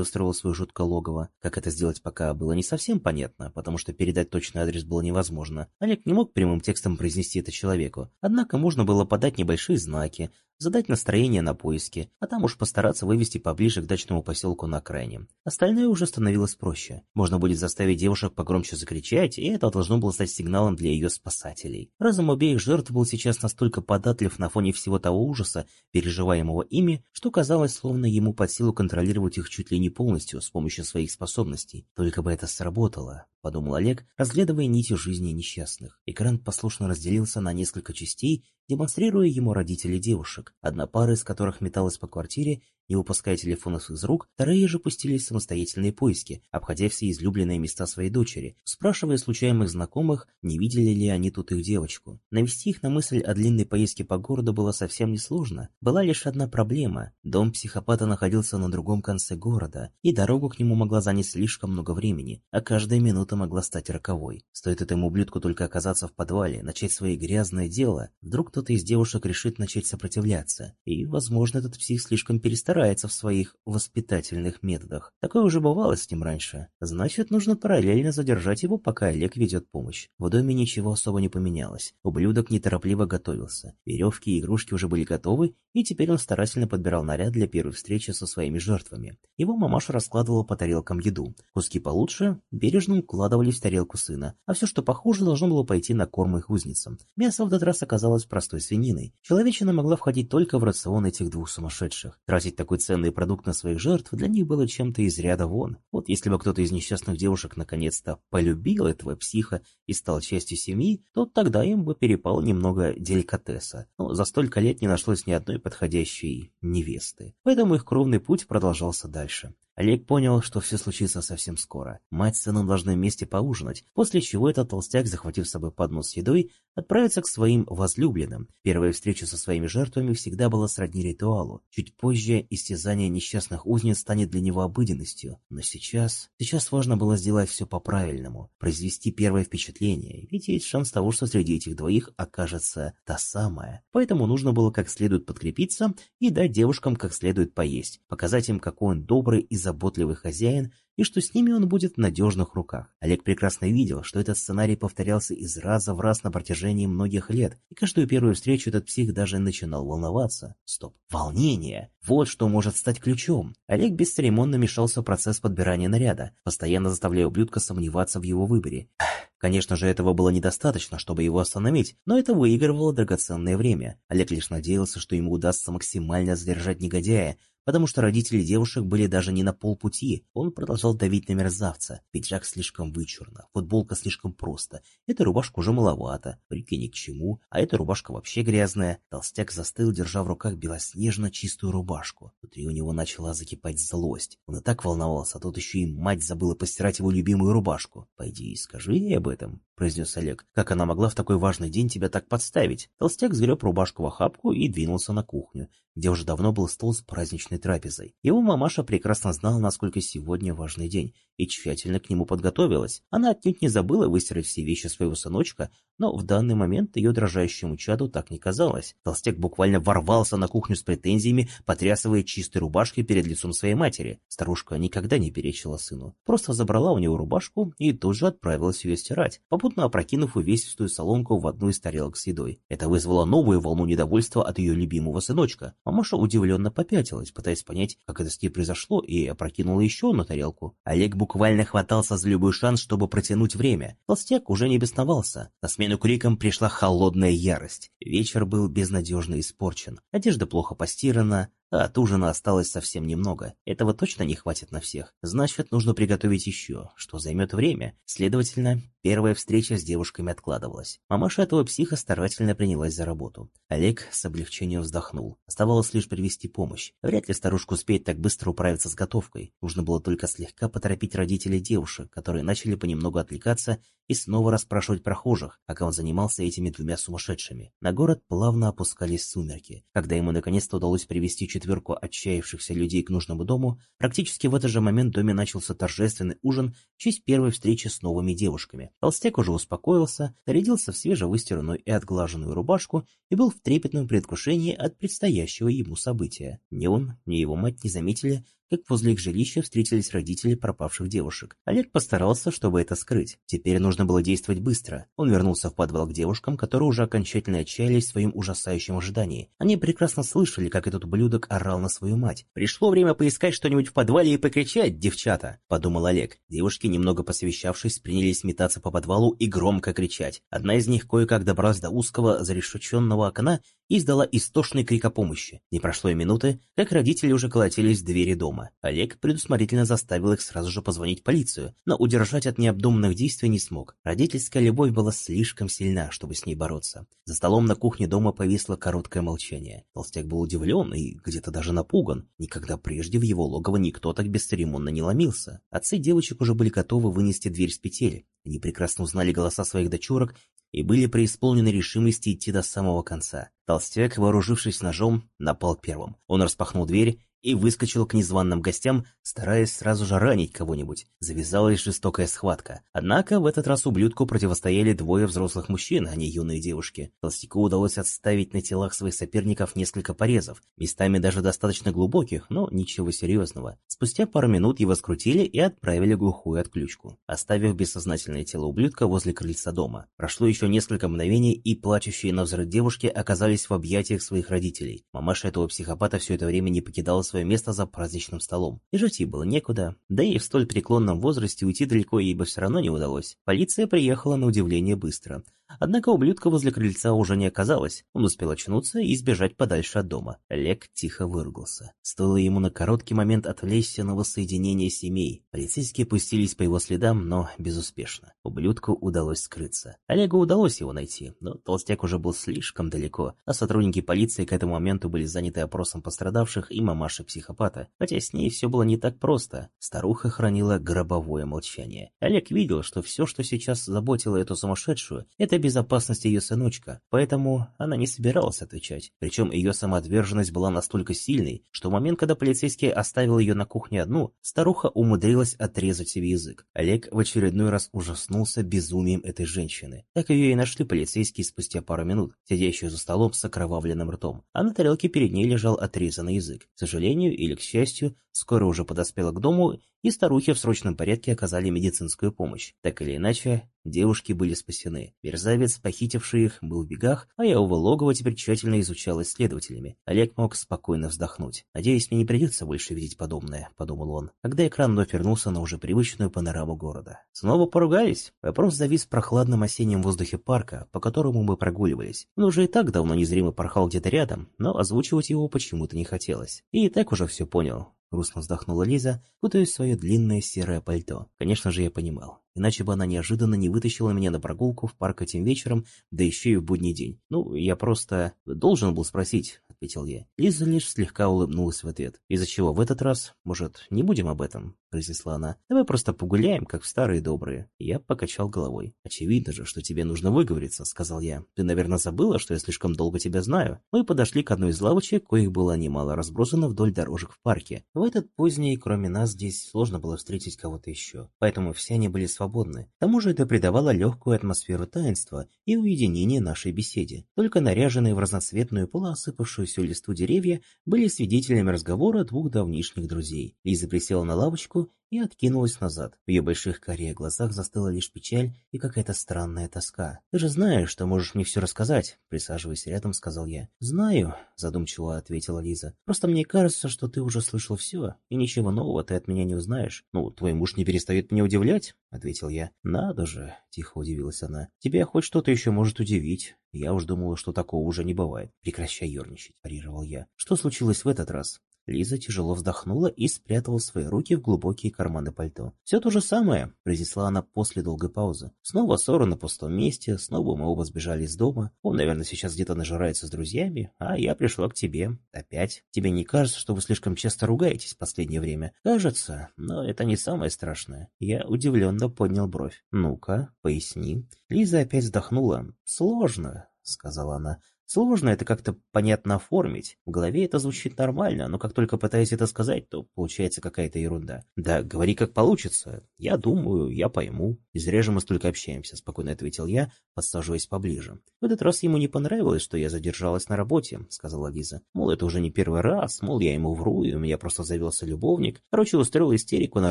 устроил свое жуткое логово. Как это сделать пока было не совсем понятно, потому что что передать точный адрес было невозможно. Олег не мог прямым текстом произнести это человеку. Однако можно было подать небольшие знаки, задать настроение на поиски, а там уж постараться вывести поближе к дачному поселку на окраине. Остальное уже становилось проще. Можно будет заставить девушек погромче закричать, и это должно было стать сигналом для ее спасателей. Разум обеих жертв был сейчас настолько податлив на фоне всего того ужаса, переживаемого ими, что казалось, словно ему под силу контролировать их чуть ли не полностью с помощью своих способностей. Только бы это сработало, подумал Олег, разглядывая нити жизни несчастных. Экран послушно разделился на несколько частей, демонстрируя ему родителей девушек, одна пара из которых металась по квартире Не выпуская телефонов из рук, вторые же пустились в самостоятельные поиски, обходя все излюбленные места своей дочери, спрашивая случайных знакомых, не видели ли они тут их девочку. Навести их на мысль о длинной поездке по городу было совсем несложно. Была лишь одна проблема. Дом психопата находился на другом конце города, и дорогу к нему могла занять слишком много времени, а каждая минута могла стать роковой. Стоит этому ублюдку только оказаться в подвале, начать свое грязное дело, вдруг кто-то из девушек решит начать сопротивляться. И, возможно, этот псих слишком перестарается в своих воспитательных методах. Такое уже бывало с ним раньше. Значит, нужно параллельно задержать его, пока Олег ведет помощь. В доме ничего особо не поменялось. Ублюдок неторопливо готовился. Веревки и игрушки уже были готовы, и теперь он старательно подбирал наряд для первой встречи со своими жертвами. Его мамаша раскладывала по тарелкам еду. Куски получше бережно укладывались в тарелку сына, а все, что похуже, должно было пойти на корм их узницам. Мясо в этот раз оказалось простой свининой. Человечина могла входить только в рацион этих двух сумасшедших. Тратить такой ценный продукт на своих жертв для них было чем-то из ряда вон. Вот если бы кто-то из несчастных девушек наконец-то полюбил этого психа и стал частью семьи, то тогда им бы перепало немного деликатеса. Но за столько лет не нашлось ни одной подходящей невесты. Поэтому их кровный путь продолжался дальше. Олег понял, что все случится совсем скоро. Мать с сыном должны вместе поужинать, после чего этот толстяк, захватив с собой поднос с едой, отправится к своим возлюбленным. Первая встреча со своими жертвами всегда была сродни ритуалу. Чуть позже истязание несчастных узниц станет для него обыденностью. Но сейчас... Сейчас важно было сделать все по-правильному, произвести первое впечатление, ведь есть шанс того, что среди этих двоих окажется та самая. Поэтому нужно было как следует подкрепиться и дать девушкам как следует поесть, показать им, какой он добрый и заботливый хозяин, и что с ними он будет в надежных руках. Олег прекрасно видел, что этот сценарий повторялся из раза в раз на протяжении многих лет, и каждую первую встречу этот псих даже начинал волноваться. Стоп. Волнение! Вот что может стать ключом. Олег бесцеремонно мешался в процесс подбирания наряда, постоянно заставляя ублюдка сомневаться в его выборе. Конечно же, этого было недостаточно, чтобы его остановить, но это выигрывало драгоценное время. Олег лишь надеялся, что ему удастся максимально задержать негодяя, потому что родители девушек были даже не на полпути. Он продолжал давить на мерзавца. Пиджак слишком вычурно, футболка слишком просто, эта рубашка уже маловато, брюки ни к чему, а эта рубашка вообще грязная. Толстяк застыл, держа в руках белоснежно чистую рубашку. Внутри у него начала закипать злость. Он и так волновался, а тут еще и мать забыла постирать его любимую рубашку. «Пойди и скажи ей об этом», — произнес Олег. «Как она могла в такой важный день тебя так подставить?» Толстяк сгреб рубашку в охапку и двинулся на кухню, где уже давно был стол с праздничной трапезой. Его мамаша прекрасно знала, насколько сегодня важный день, и тщательно к нему подготовилась. Она отнюдь не забыла выстирать все вещи своего сыночка, но в данный момент ее дрожащему чаду так не казалось. Толстяк буквально ворвался на кухню с претензиями, потрясывая чистой рубашкой перед лицом своей матери. Старушка никогда не перечила сыну. Просто забрала у него рубашку и тут же отправилась ее стирать, попутно опрокинув увесистую солонку в одну из тарелок с едой. Это вызвало новую волну недовольства от ее любимого сыночка. Мамаша удивленно попятилась, пытаясь понять, как это с ней произошло, и опрокинула еще одну тарелку. Олег буквально хватался за любой шанс, чтобы протянуть время. Толстяк уже не бесновался. На смену крикам пришла холодная ярость. Вечер был безнадежно испорчен. Одежда плохо постирана, а от ужина осталось совсем немного. Этого точно не хватит на всех. Значит, нужно приготовить еще, что займет время. Следовательно, первая встреча с девушками откладывалась. Мамаша этого психа старательно принялась за работу. Олег с облегчением вздохнул. Оставалось лишь привести помощь. Вряд ли старушка успеет так быстро управиться с готовкой. Нужно было только слегка поторопить родителей девушек, которые начали понемногу отвлекаться и снова расспрашивать прохожих, пока он занимался этими двумя сумасшедшими. На город плавно опускались сумерки. Когда ему наконец-то удалось привести четверку отчаявшихся людей к нужному дому, практически в этот же момент в доме начался торжественный ужин в честь первой встречи с новыми девушками. Толстяк уже успокоился, нарядился в свежевыстиранную и отглаженную рубашку и был в трепетном предвкушении от предстоящего ему события. Ни он, ни его мать не заметили, как возле их жилища встретились родители пропавших девушек. Олег постарался, чтобы это скрыть. Теперь нужно было действовать быстро. Он вернулся в подвал к девушкам, которые уже окончательно отчаялись в своем ужасающем ожидании. Они прекрасно слышали, как этот ублюдок орал на свою мать. «Пришло время поискать что-нибудь в подвале и покричать, девчата!» – подумал Олег. Девушки, немного посовещавшись, принялись метаться по подвалу и громко кричать. Одна из них кое-как добралась до узкого зарешеченного окна и издала истошный крик о помощи. Не прошло и минуты, как родители уже колотились в двери дома. Дома. Олег предусмотрительно заставил их сразу же позвонить полицию, но удержать от необдуманных действий не смог. Родительская любовь была слишком сильна, чтобы с ней бороться. За столом на кухне дома повисло короткое молчание. Толстяк был удивлен и где-то даже напуган. Никогда прежде в его логово никто так бесцеремонно не ломился. Отцы девочек уже были готовы вынести дверь с петель. Они прекрасно узнали голоса своих дочурок и были преисполнены решимости идти до самого конца. Толстяк, вооружившись ножом, напал первым. Он распахнул дверь и выскочил к незваным гостям, стараясь сразу же ранить кого-нибудь. Завязалась жестокая схватка. Однако в этот раз ублюдку противостояли двое взрослых мужчин, а не юные девушки. Толстяку удалось отставить на телах своих соперников несколько порезов, местами даже достаточно глубоких, но ничего серьезного. Спустя пару минут его скрутили и отправили глухую отключку, оставив бессознательное тело ублюдка возле крыльца дома. Прошло еще несколько мгновений, и плачущие на взрыв девушки оказались в объятиях своих родителей. Мамаша этого психопата все это время не покидала свое место за праздничным столом. И жить ей было некуда, да и в столь преклонном возрасте уйти далеко ей бы все равно не удалось. Полиция приехала на удивление быстро. Однако ублюдка возле крыльца уже не оказалось. Он успел очнуться и сбежать подальше от дома. Олег тихо выругался. Стоило ему на короткий момент отвлечься на воссоединение семей. Полицейские пустились по его следам, но безуспешно. Ублюдку удалось скрыться. Олегу удалось его найти, но толстяк уже был слишком далеко, а сотрудники полиции к этому моменту были заняты опросом пострадавших и мамаши психопата. Хотя с ней все было не так просто. Старуха хранила гробовое молчание. Олег видел, что все, что сейчас заботило эту сумасшедшую, это безопасность ее сыночка, поэтому она не собиралась отвечать. Причем ее самоотверженность была настолько сильной, что в момент, когда полицейский оставил ее на кухне одну, старуха умудрилась отрезать себе язык. Олег в очередной раз ужаснулся безумием этой женщины. Так ее и нашли полицейские спустя пару минут, сидящую за столом с окровавленным ртом, а на тарелке перед ней лежал отрезанный язык. К сожалению или к счастью, скоро уже подоспела к дому и старухи в срочном порядке оказали медицинскую помощь. Так или иначе, девушки были спасены. Мерзавец, похитивший их, был в бегах, а его логово теперь тщательно изучалось следователями. Олег мог спокойно вздохнуть. «Надеюсь, мне не придется больше видеть подобное», — подумал он, когда экран вновь вернулся на уже привычную панораму города. Снова поругались? Вопрос завис в прохладном осеннем воздухе парка, по которому мы прогуливались. Он уже и так давно незримо порхал где-то рядом, но озвучивать его почему-то не хотелось. И так уже все понял. Грустно вздохнула Лиза, кутаясь в свое длинное серое пальто. Конечно же, я понимал. Иначе бы она неожиданно не вытащила меня на прогулку в парк этим вечером, да еще и в будний день. Ну, я просто должен был спросить, ответил я. Лиза лишь слегка улыбнулась в ответ. Из-за чего в этот раз? Может, не будем об этом? Произнесла она. Давай просто погуляем, как в старые добрые. Я покачал головой. Очевидно же, что тебе нужно выговориться, сказал я. Ты, наверное, забыла, что я слишком долго тебя знаю. Мы подошли к одной из лавочек, коих было немало разбросано вдоль дорожек в парке. В этот поздний, кроме нас, здесь сложно было встретить кого-то еще. Поэтому все они были свободны. К тому же это придавало легкую атмосферу таинства и уединения нашей беседе. Только наряженные в разноцветную полуосыпавшуюся листву деревья были свидетелями разговора двух давнишних друзей. Лиза присела на лавочку и откинулась назад. В ее больших карих глазах застыла лишь печаль и какая-то странная тоска. «Ты же знаешь, что можешь мне все рассказать», — присаживаясь рядом, сказал я. «Знаю», — задумчиво ответила Лиза. «Просто мне кажется, что ты уже слышал все, и ничего нового ты от меня не узнаешь. Ну, твой муж не перестает меня удивлять», — ответил я. «Надо же», — тихо удивилась она. «Тебя хоть что-то еще может удивить. Я уж думала, что такого уже не бывает. Прекращай ерничать», — парировал я. «Что случилось в этот раз?» Лиза тяжело вздохнула и спрятала свои руки в глубокие карманы пальто. «Все то же самое», — произнесла она после долгой паузы. «Снова ссора на пустом месте, снова мы оба сбежали из дома. Он, наверное, сейчас где-то нажирается с друзьями, а я пришла к тебе. Опять. Тебе не кажется, что вы слишком часто ругаетесь в последнее время?» «Кажется, но это не самое страшное». Я удивленно поднял бровь. «Ну-ка, поясни». Лиза опять вздохнула. «Сложно», — сказала она. Сложно это как-то понятно оформить. В голове это звучит нормально, но как только пытаюсь это сказать, то получается какая-то ерунда. Да, говори как получится. Я думаю, я пойму. И зря же мы столько общаемся, спокойно ответил я, подсаживаясь поближе. В этот раз ему не понравилось, что я задержалась на работе, сказала Лиза. Мол, это уже не первый раз, мол, я ему вру, и у меня просто завелся любовник. Короче, устроил истерику на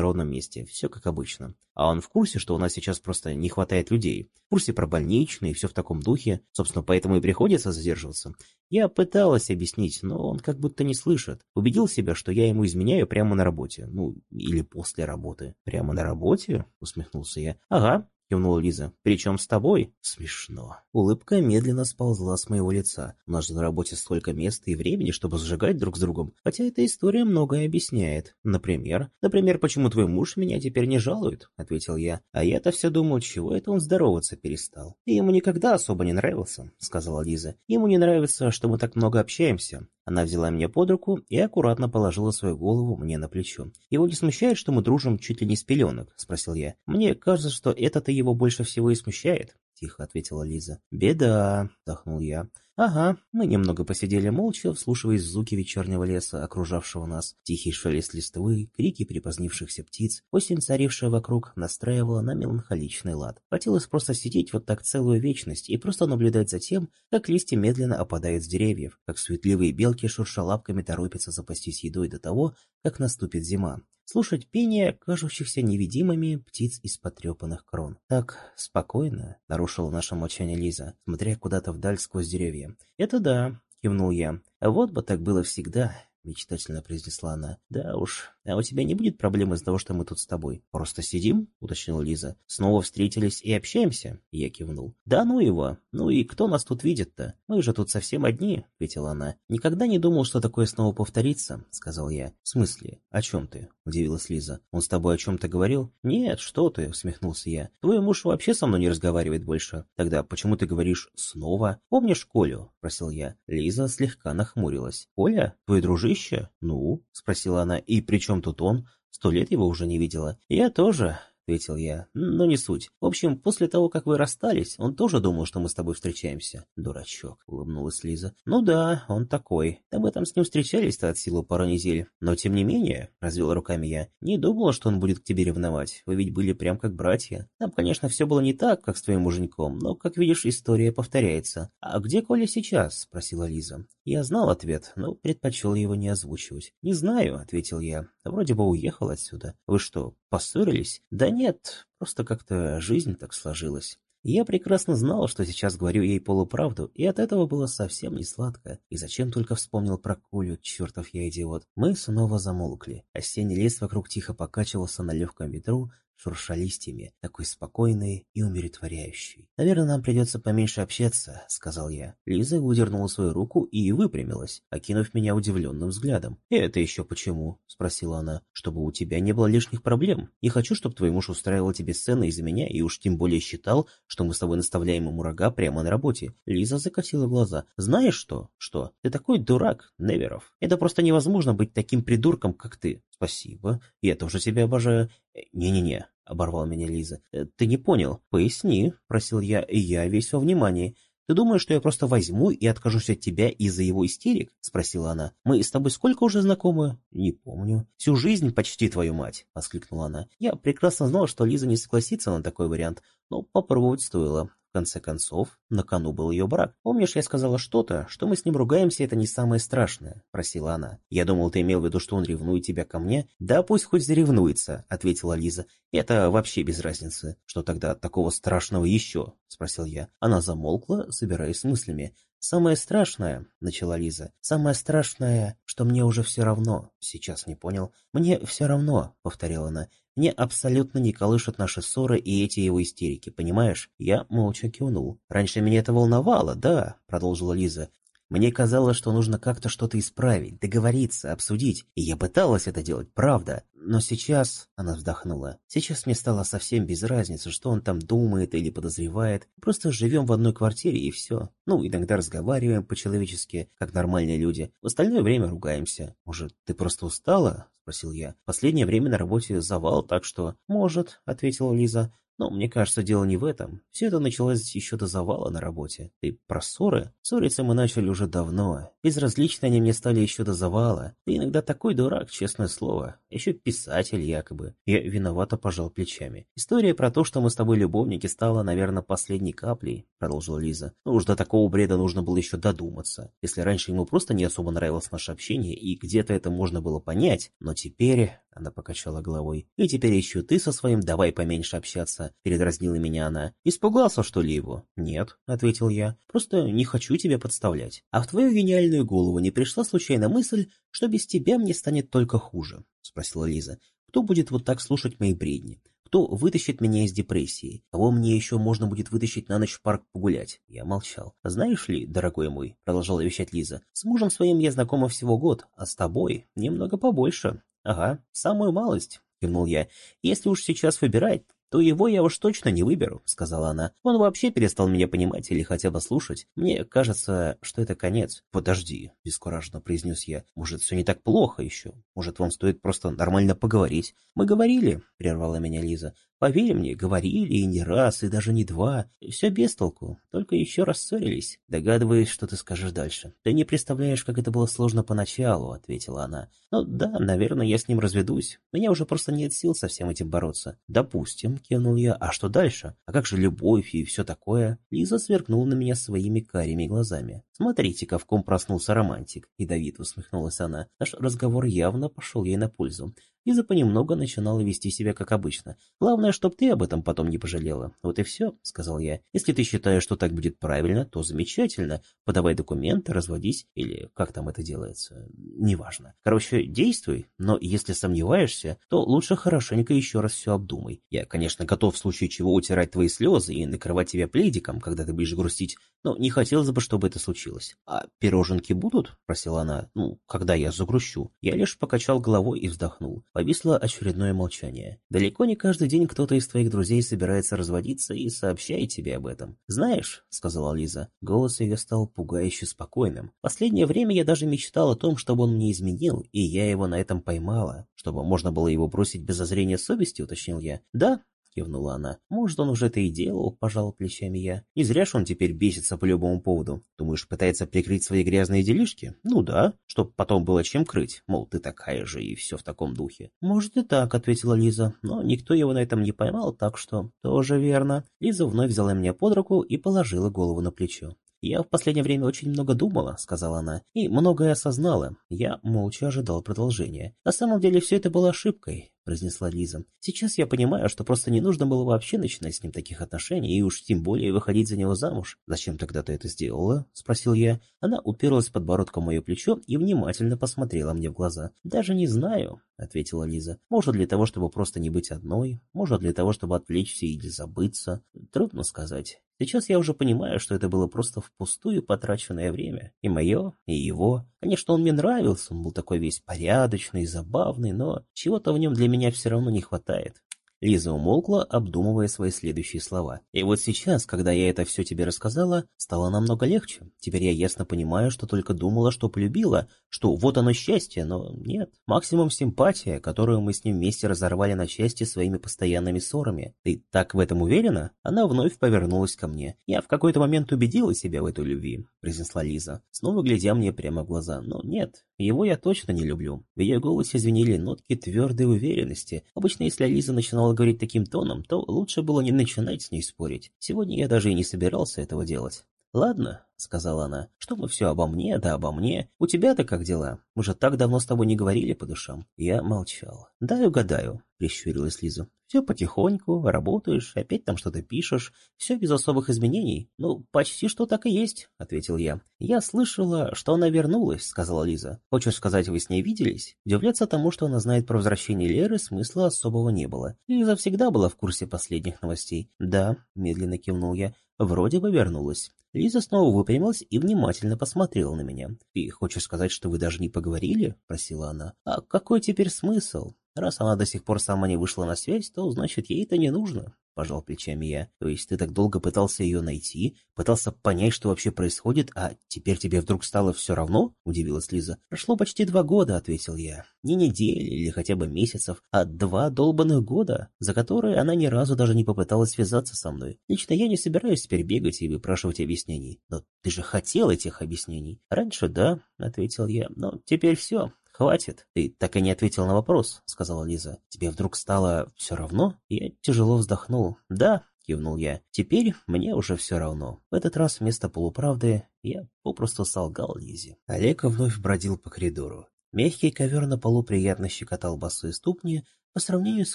ровном месте. Все как обычно. А он в курсе, что у нас сейчас просто не хватает людей. В курсе про больничные и все в таком духе. Собственно, поэтому и приходится задерживаться задерживаться. Я пыталась объяснить, но он как будто не слышит. Убедил себя, что я ему изменяю прямо на работе. Ну, или после работы. Прямо на работе? Усмехнулся я. Ага. Кивнула Лиза. «Причем с тобой?» «Смешно». Улыбка медленно сползла с моего лица. У нас же на работе столько места и времени, чтобы сжигать друг с другом. Хотя эта история многое объясняет. Например? Например, почему твой муж меня теперь не жалует? Ответил я. А я-то все думал, чего это он здороваться перестал. Ему никогда особо не нравился, сказала Лиза. Ему не нравится, что мы так много общаемся. Она взяла меня под руку и аккуратно положила свою голову мне на плечо. «Его не смущает, что мы дружим чуть ли не с пеленок?» – спросил я. «Мне кажется, что это-то его больше всего и смущает», – тихо ответила Лиза. «Беда», – вздохнул я. Ага, мы немного посидели молча, вслушиваясь в звуки вечернего леса, окружавшего нас. Тихий шелест листвы, крики припозднившихся птиц, осень, царившая вокруг, настраивала на меланхоличный лад. Хотелось просто сидеть вот так целую вечность и просто наблюдать за тем, как листья медленно опадают с деревьев, как суетливые белки шурша лапками торопятся запастись едой до того, как наступит зима слушать пение кажущихся невидимыми птиц из потрепанных крон. «Так спокойно», — нарушила наше молчание Лиза, смотря куда-то вдаль сквозь деревья. «Это да», — кивнул я. «Вот бы так было всегда», — мечтательно произнесла она. «Да уж, а у тебя не будет проблем из-за того, что мы тут с тобой? Просто сидим?» — уточнила Лиза. «Снова встретились и общаемся?» Я кивнул. «Да ну его! Ну и кто нас тут видит-то? Мы же тут совсем одни», — ответила она. «Никогда не думал, что такое снова повторится», — сказал я. «В смысле? О чем ты?» — удивилась Лиза. «Он с тобой о чем-то говорил?» «Нет, что ты», — усмехнулся я. «Твой муж вообще со мной не разговаривает больше. Тогда почему ты говоришь «снова»? Помнишь Колю?» — просил я. Лиза слегка нахмурилась. «Коля? Твой дружище?» дружище?» «Ну?» — спросила она. «И при чем тут он? Сто лет его уже не видела». «Я тоже», ответил я. «Но не суть. В общем, после того, как вы расстались, он тоже думал, что мы с тобой встречаемся». «Дурачок», — улыбнулась Лиза. «Ну да, он такой. Да мы там с ним встречались-то от силы пару недель. Но тем не менее», — развел руками я, — «не думала, что он будет к тебе ревновать. Вы ведь были прям как братья. Там, конечно, все было не так, как с твоим муженьком, но, как видишь, история повторяется. А где Коля сейчас?» — спросила Лиза. Я знал ответ, но предпочел его не озвучивать. «Не знаю», — ответил я. «Вроде бы уехал отсюда. Вы что, поссорились?» «Да нет, просто как-то жизнь так сложилась». Я прекрасно знал, что сейчас говорю ей полуправду, и от этого было совсем не сладко. И зачем только вспомнил про Колю, чертов я идиот. Мы снова замолкли. Осенний лес вокруг тихо покачивался на легком ветру, шурша листьями, такой спокойный и умиротворяющий. «Наверное, нам придется поменьше общаться», — сказал я. Лиза выдернула свою руку и выпрямилась, окинув меня удивленным взглядом. «Это еще почему?» — спросила она. «Чтобы у тебя не было лишних проблем. Не хочу, чтобы твой муж устраивал тебе сцены из-за меня и уж тем более считал, что мы с тобой наставляем ему рога прямо на работе». Лиза закатила глаза. «Знаешь что? Что? Ты такой дурак, Неверов. Это просто невозможно быть таким придурком, как ты. «Спасибо. Я тоже тебя обожаю». Э, «Не-не-не», — оборвал меня Лиза. «Э, «Ты не понял. Поясни», — просил я, я весь во внимании. «Ты думаешь, что я просто возьму и откажусь от тебя из-за его истерик?» — спросила она. «Мы с тобой сколько уже знакомы?» «Не помню». «Всю жизнь почти твою мать!» — воскликнула она. Я прекрасно знала, что Лиза не согласится на такой вариант, но попробовать стоило. В конце концов, на кону был ее брак. «Помнишь, я сказала что-то, что мы с ним ругаемся, это не самое страшное?» – просила она. «Я думал, ты имел в виду, что он ревнует тебя ко мне?» «Да пусть хоть заревнуется», – ответила Лиза. «Это вообще без разницы. Что тогда такого страшного еще?» – спросил я. Она замолкла, собираясь с мыслями. «Самое страшное», — начала Лиза, — «самое страшное, что мне уже все равно». Сейчас не понял. «Мне все равно», — повторила она. Мне абсолютно не колышут наши ссоры и эти его истерики, понимаешь? Я молча кивнул. Раньше меня это волновало, да, продолжила Лиза. Мне казалось, что нужно как-то что-то исправить, договориться, обсудить, и я пыталась это делать, правда. Но сейчас, она вздохнула, сейчас мне стало совсем без разницы, что он там думает или подозревает. Просто живем в одной квартире и все. Ну, иногда разговариваем по-человечески, как нормальные люди. В остальное время ругаемся. Может, ты просто устала? Спросил я. Последнее время на работе завал, так что... Может, ответила Лиза. Но мне кажется, дело не в этом. Все это началось еще до завала на работе. Ты про ссоры? Ссориться мы начали уже давно. Безразличны они мне стали еще до завала. Ты иногда такой дурак, честное слово. Еще писатель якобы. Я виновато пожал плечами. История про то, что мы с тобой любовники, стала, наверное, последней каплей, продолжила Лиза. Ну уж до такого бреда нужно было еще додуматься. Если раньше ему просто не особо нравилось наше общение, и где-то это можно было понять, но теперь... Она покачала головой. «И теперь еще ты со своим «давай поменьше общаться», — передразнила меня она. «Испугался, что ли, его?» «Нет», — ответил я. «Просто не хочу тебя подставлять. А в твою гениальную голову не пришла случайно мысль, что без тебя мне станет только хуже?» — спросила Лиза. «Кто будет вот так слушать мои бредни? Кто вытащит меня из депрессии? Кого мне еще можно будет вытащить на ночь в парк погулять? Я молчал. Знаешь ли, дорогой мой, продолжала вещать Лиза, с мужем своим я знакома всего год, а с тобой немного побольше. Ага, самую малость, кивнул я. Если уж сейчас выбирать, то его я уж точно не выберу», — сказала она. «Он вообще перестал меня понимать или хотя бы слушать. Мне кажется, что это конец».
«Подожди», — бескуражно произнес я. «Может, все не так плохо еще? Может, вам стоит просто нормально поговорить?»
«Мы говорили», — прервала меня Лиза. Поверь мне, говорили и не раз, и даже не два. Все без толку, только еще рассорились. Догадываюсь, что ты скажешь дальше. Ты не представляешь, как это было сложно поначалу, ответила она. Ну да, наверное, я с ним разведусь. Меня уже просто нет сил со всем этим бороться. Допустим, кивнул я. А что дальше? А как же любовь и все такое? Лиза сверкнула на меня своими карими глазами. Смотрите-ка, в ком проснулся романтик. И Давид усмехнулась она. Наш разговор явно пошел ей на пользу. Лиза понемногу начинала вести себя как обычно. «Главное, чтоб ты об этом потом не пожалела. Вот и все», — сказал я. «Если ты считаешь, что так будет правильно, то замечательно. Подавай документы, разводись, или как там это делается, неважно. Короче, действуй, но если сомневаешься, то лучше хорошенько еще раз все обдумай. Я, конечно, готов в случае чего утирать твои слезы и накрывать тебя пледиком, когда ты будешь грустить, но не хотелось бы, чтобы это случилось. «А пироженки будут?» — просила она. «Ну, когда я загрущу». Я лишь покачал головой и вздохнул. Повисло очередное молчание. «Далеко не каждый день кто-то из твоих друзей собирается разводиться и сообщает тебе об этом. Знаешь», — сказала Лиза, голос ее стал пугающе спокойным. «Последнее время я даже мечтал о том, чтобы он мне изменил, и я его на этом поймала. Чтобы можно было его бросить без зазрения совести, уточнил я. Да, — кивнула она. «Может, он уже это и делал», — пожал плечами я. «Не зря ж он теперь бесится по любому поводу. Думаешь, пытается прикрыть свои грязные делишки? Ну да, чтоб потом было чем крыть. Мол, ты такая же и все в таком духе». «Может и так», — ответила Лиза. «Но никто его на этом не поймал, так что...» «Тоже верно». Лиза вновь взяла меня под руку и положила голову на плечо. «Я в последнее время очень много думала», — сказала она, — «и многое осознала. Я молча ожидал продолжения. На самом деле все это было ошибкой произнесла Лиза. «Сейчас я понимаю, что просто не нужно было вообще начинать с ним таких отношений и уж тем более выходить за него замуж. Зачем тогда ты это сделала?» — спросил я. Она уперлась подбородком в мое плечо и внимательно посмотрела мне в глаза. «Даже не знаю», — ответила Лиза. «Может, для того, чтобы просто не быть одной, может, для того, чтобы отвлечься или забыться. Трудно сказать. Сейчас я уже понимаю, что это было просто впустую потраченное время. И мое, и его. Конечно, он мне нравился, он был такой весь порядочный забавный, но чего-то в нем для меня все равно не хватает. Лиза умолкла, обдумывая свои следующие слова. «И вот сейчас, когда я это все тебе рассказала, стало намного легче. Теперь я ясно понимаю, что только думала, что полюбила, что вот оно счастье, но нет. Максимум симпатия, которую мы с ним вместе разорвали на части своими постоянными ссорами. Ты так в этом уверена?» Она вновь повернулась ко мне. «Я в какой-то момент убедила себя в этой любви», — произнесла Лиза, снова глядя мне прямо в глаза. «Но нет, его я точно не люблю». В ее голосе звенели нотки твердой уверенности. Обычно, если Лиза начинала говорить таким тоном, то лучше было не начинать с ней спорить. Сегодня я даже и не собирался этого делать. «Ладно», — сказала она, — «что мы все обо мне, да обо мне. У тебя-то как дела? Мы же так давно с тобой не говорили по душам». Я молчал. «Дай угадаю», — прищурилась Лиза. «Все потихоньку, работаешь, опять там что-то пишешь, все без особых изменений». «Ну, почти что так и есть», — ответил я. «Я слышала, что она вернулась», — сказала Лиза. «Хочешь сказать, вы с ней виделись?» Удивляться тому, что она знает про возвращение Леры, смысла особого не было. Лиза всегда была в курсе последних новостей. «Да», — медленно кивнул я, — «вроде бы вернулась». Лиза снова выпрямилась и внимательно посмотрела на меня. «Ты хочешь сказать, что вы даже не поговорили?» – просила она. «А какой теперь смысл? Раз она до сих пор сама не вышла на связь, то значит ей это не нужно пожал плечами я. То есть ты так долго пытался ее найти, пытался понять, что вообще происходит, а теперь тебе вдруг стало все равно? Удивилась Лиза. Прошло почти два года, ответил я. Не недели или хотя бы месяцев, а два долбанных года, за которые она ни разу даже не попыталась связаться со мной. Лично я не собираюсь теперь бегать и выпрашивать объяснений. Но ты же хотел этих объяснений. Раньше да, ответил я, но теперь все. «Хватит, ты так и не ответил на вопрос», — сказала Лиза. «Тебе вдруг стало все равно?» Я тяжело вздохнул. «Да», — кивнул я. «Теперь мне уже все равно. В этот раз вместо полуправды я попросту солгал Лизе». Олег вновь бродил по коридору. Мягкий ковер на полу приятно щекотал босые ступни, по сравнению с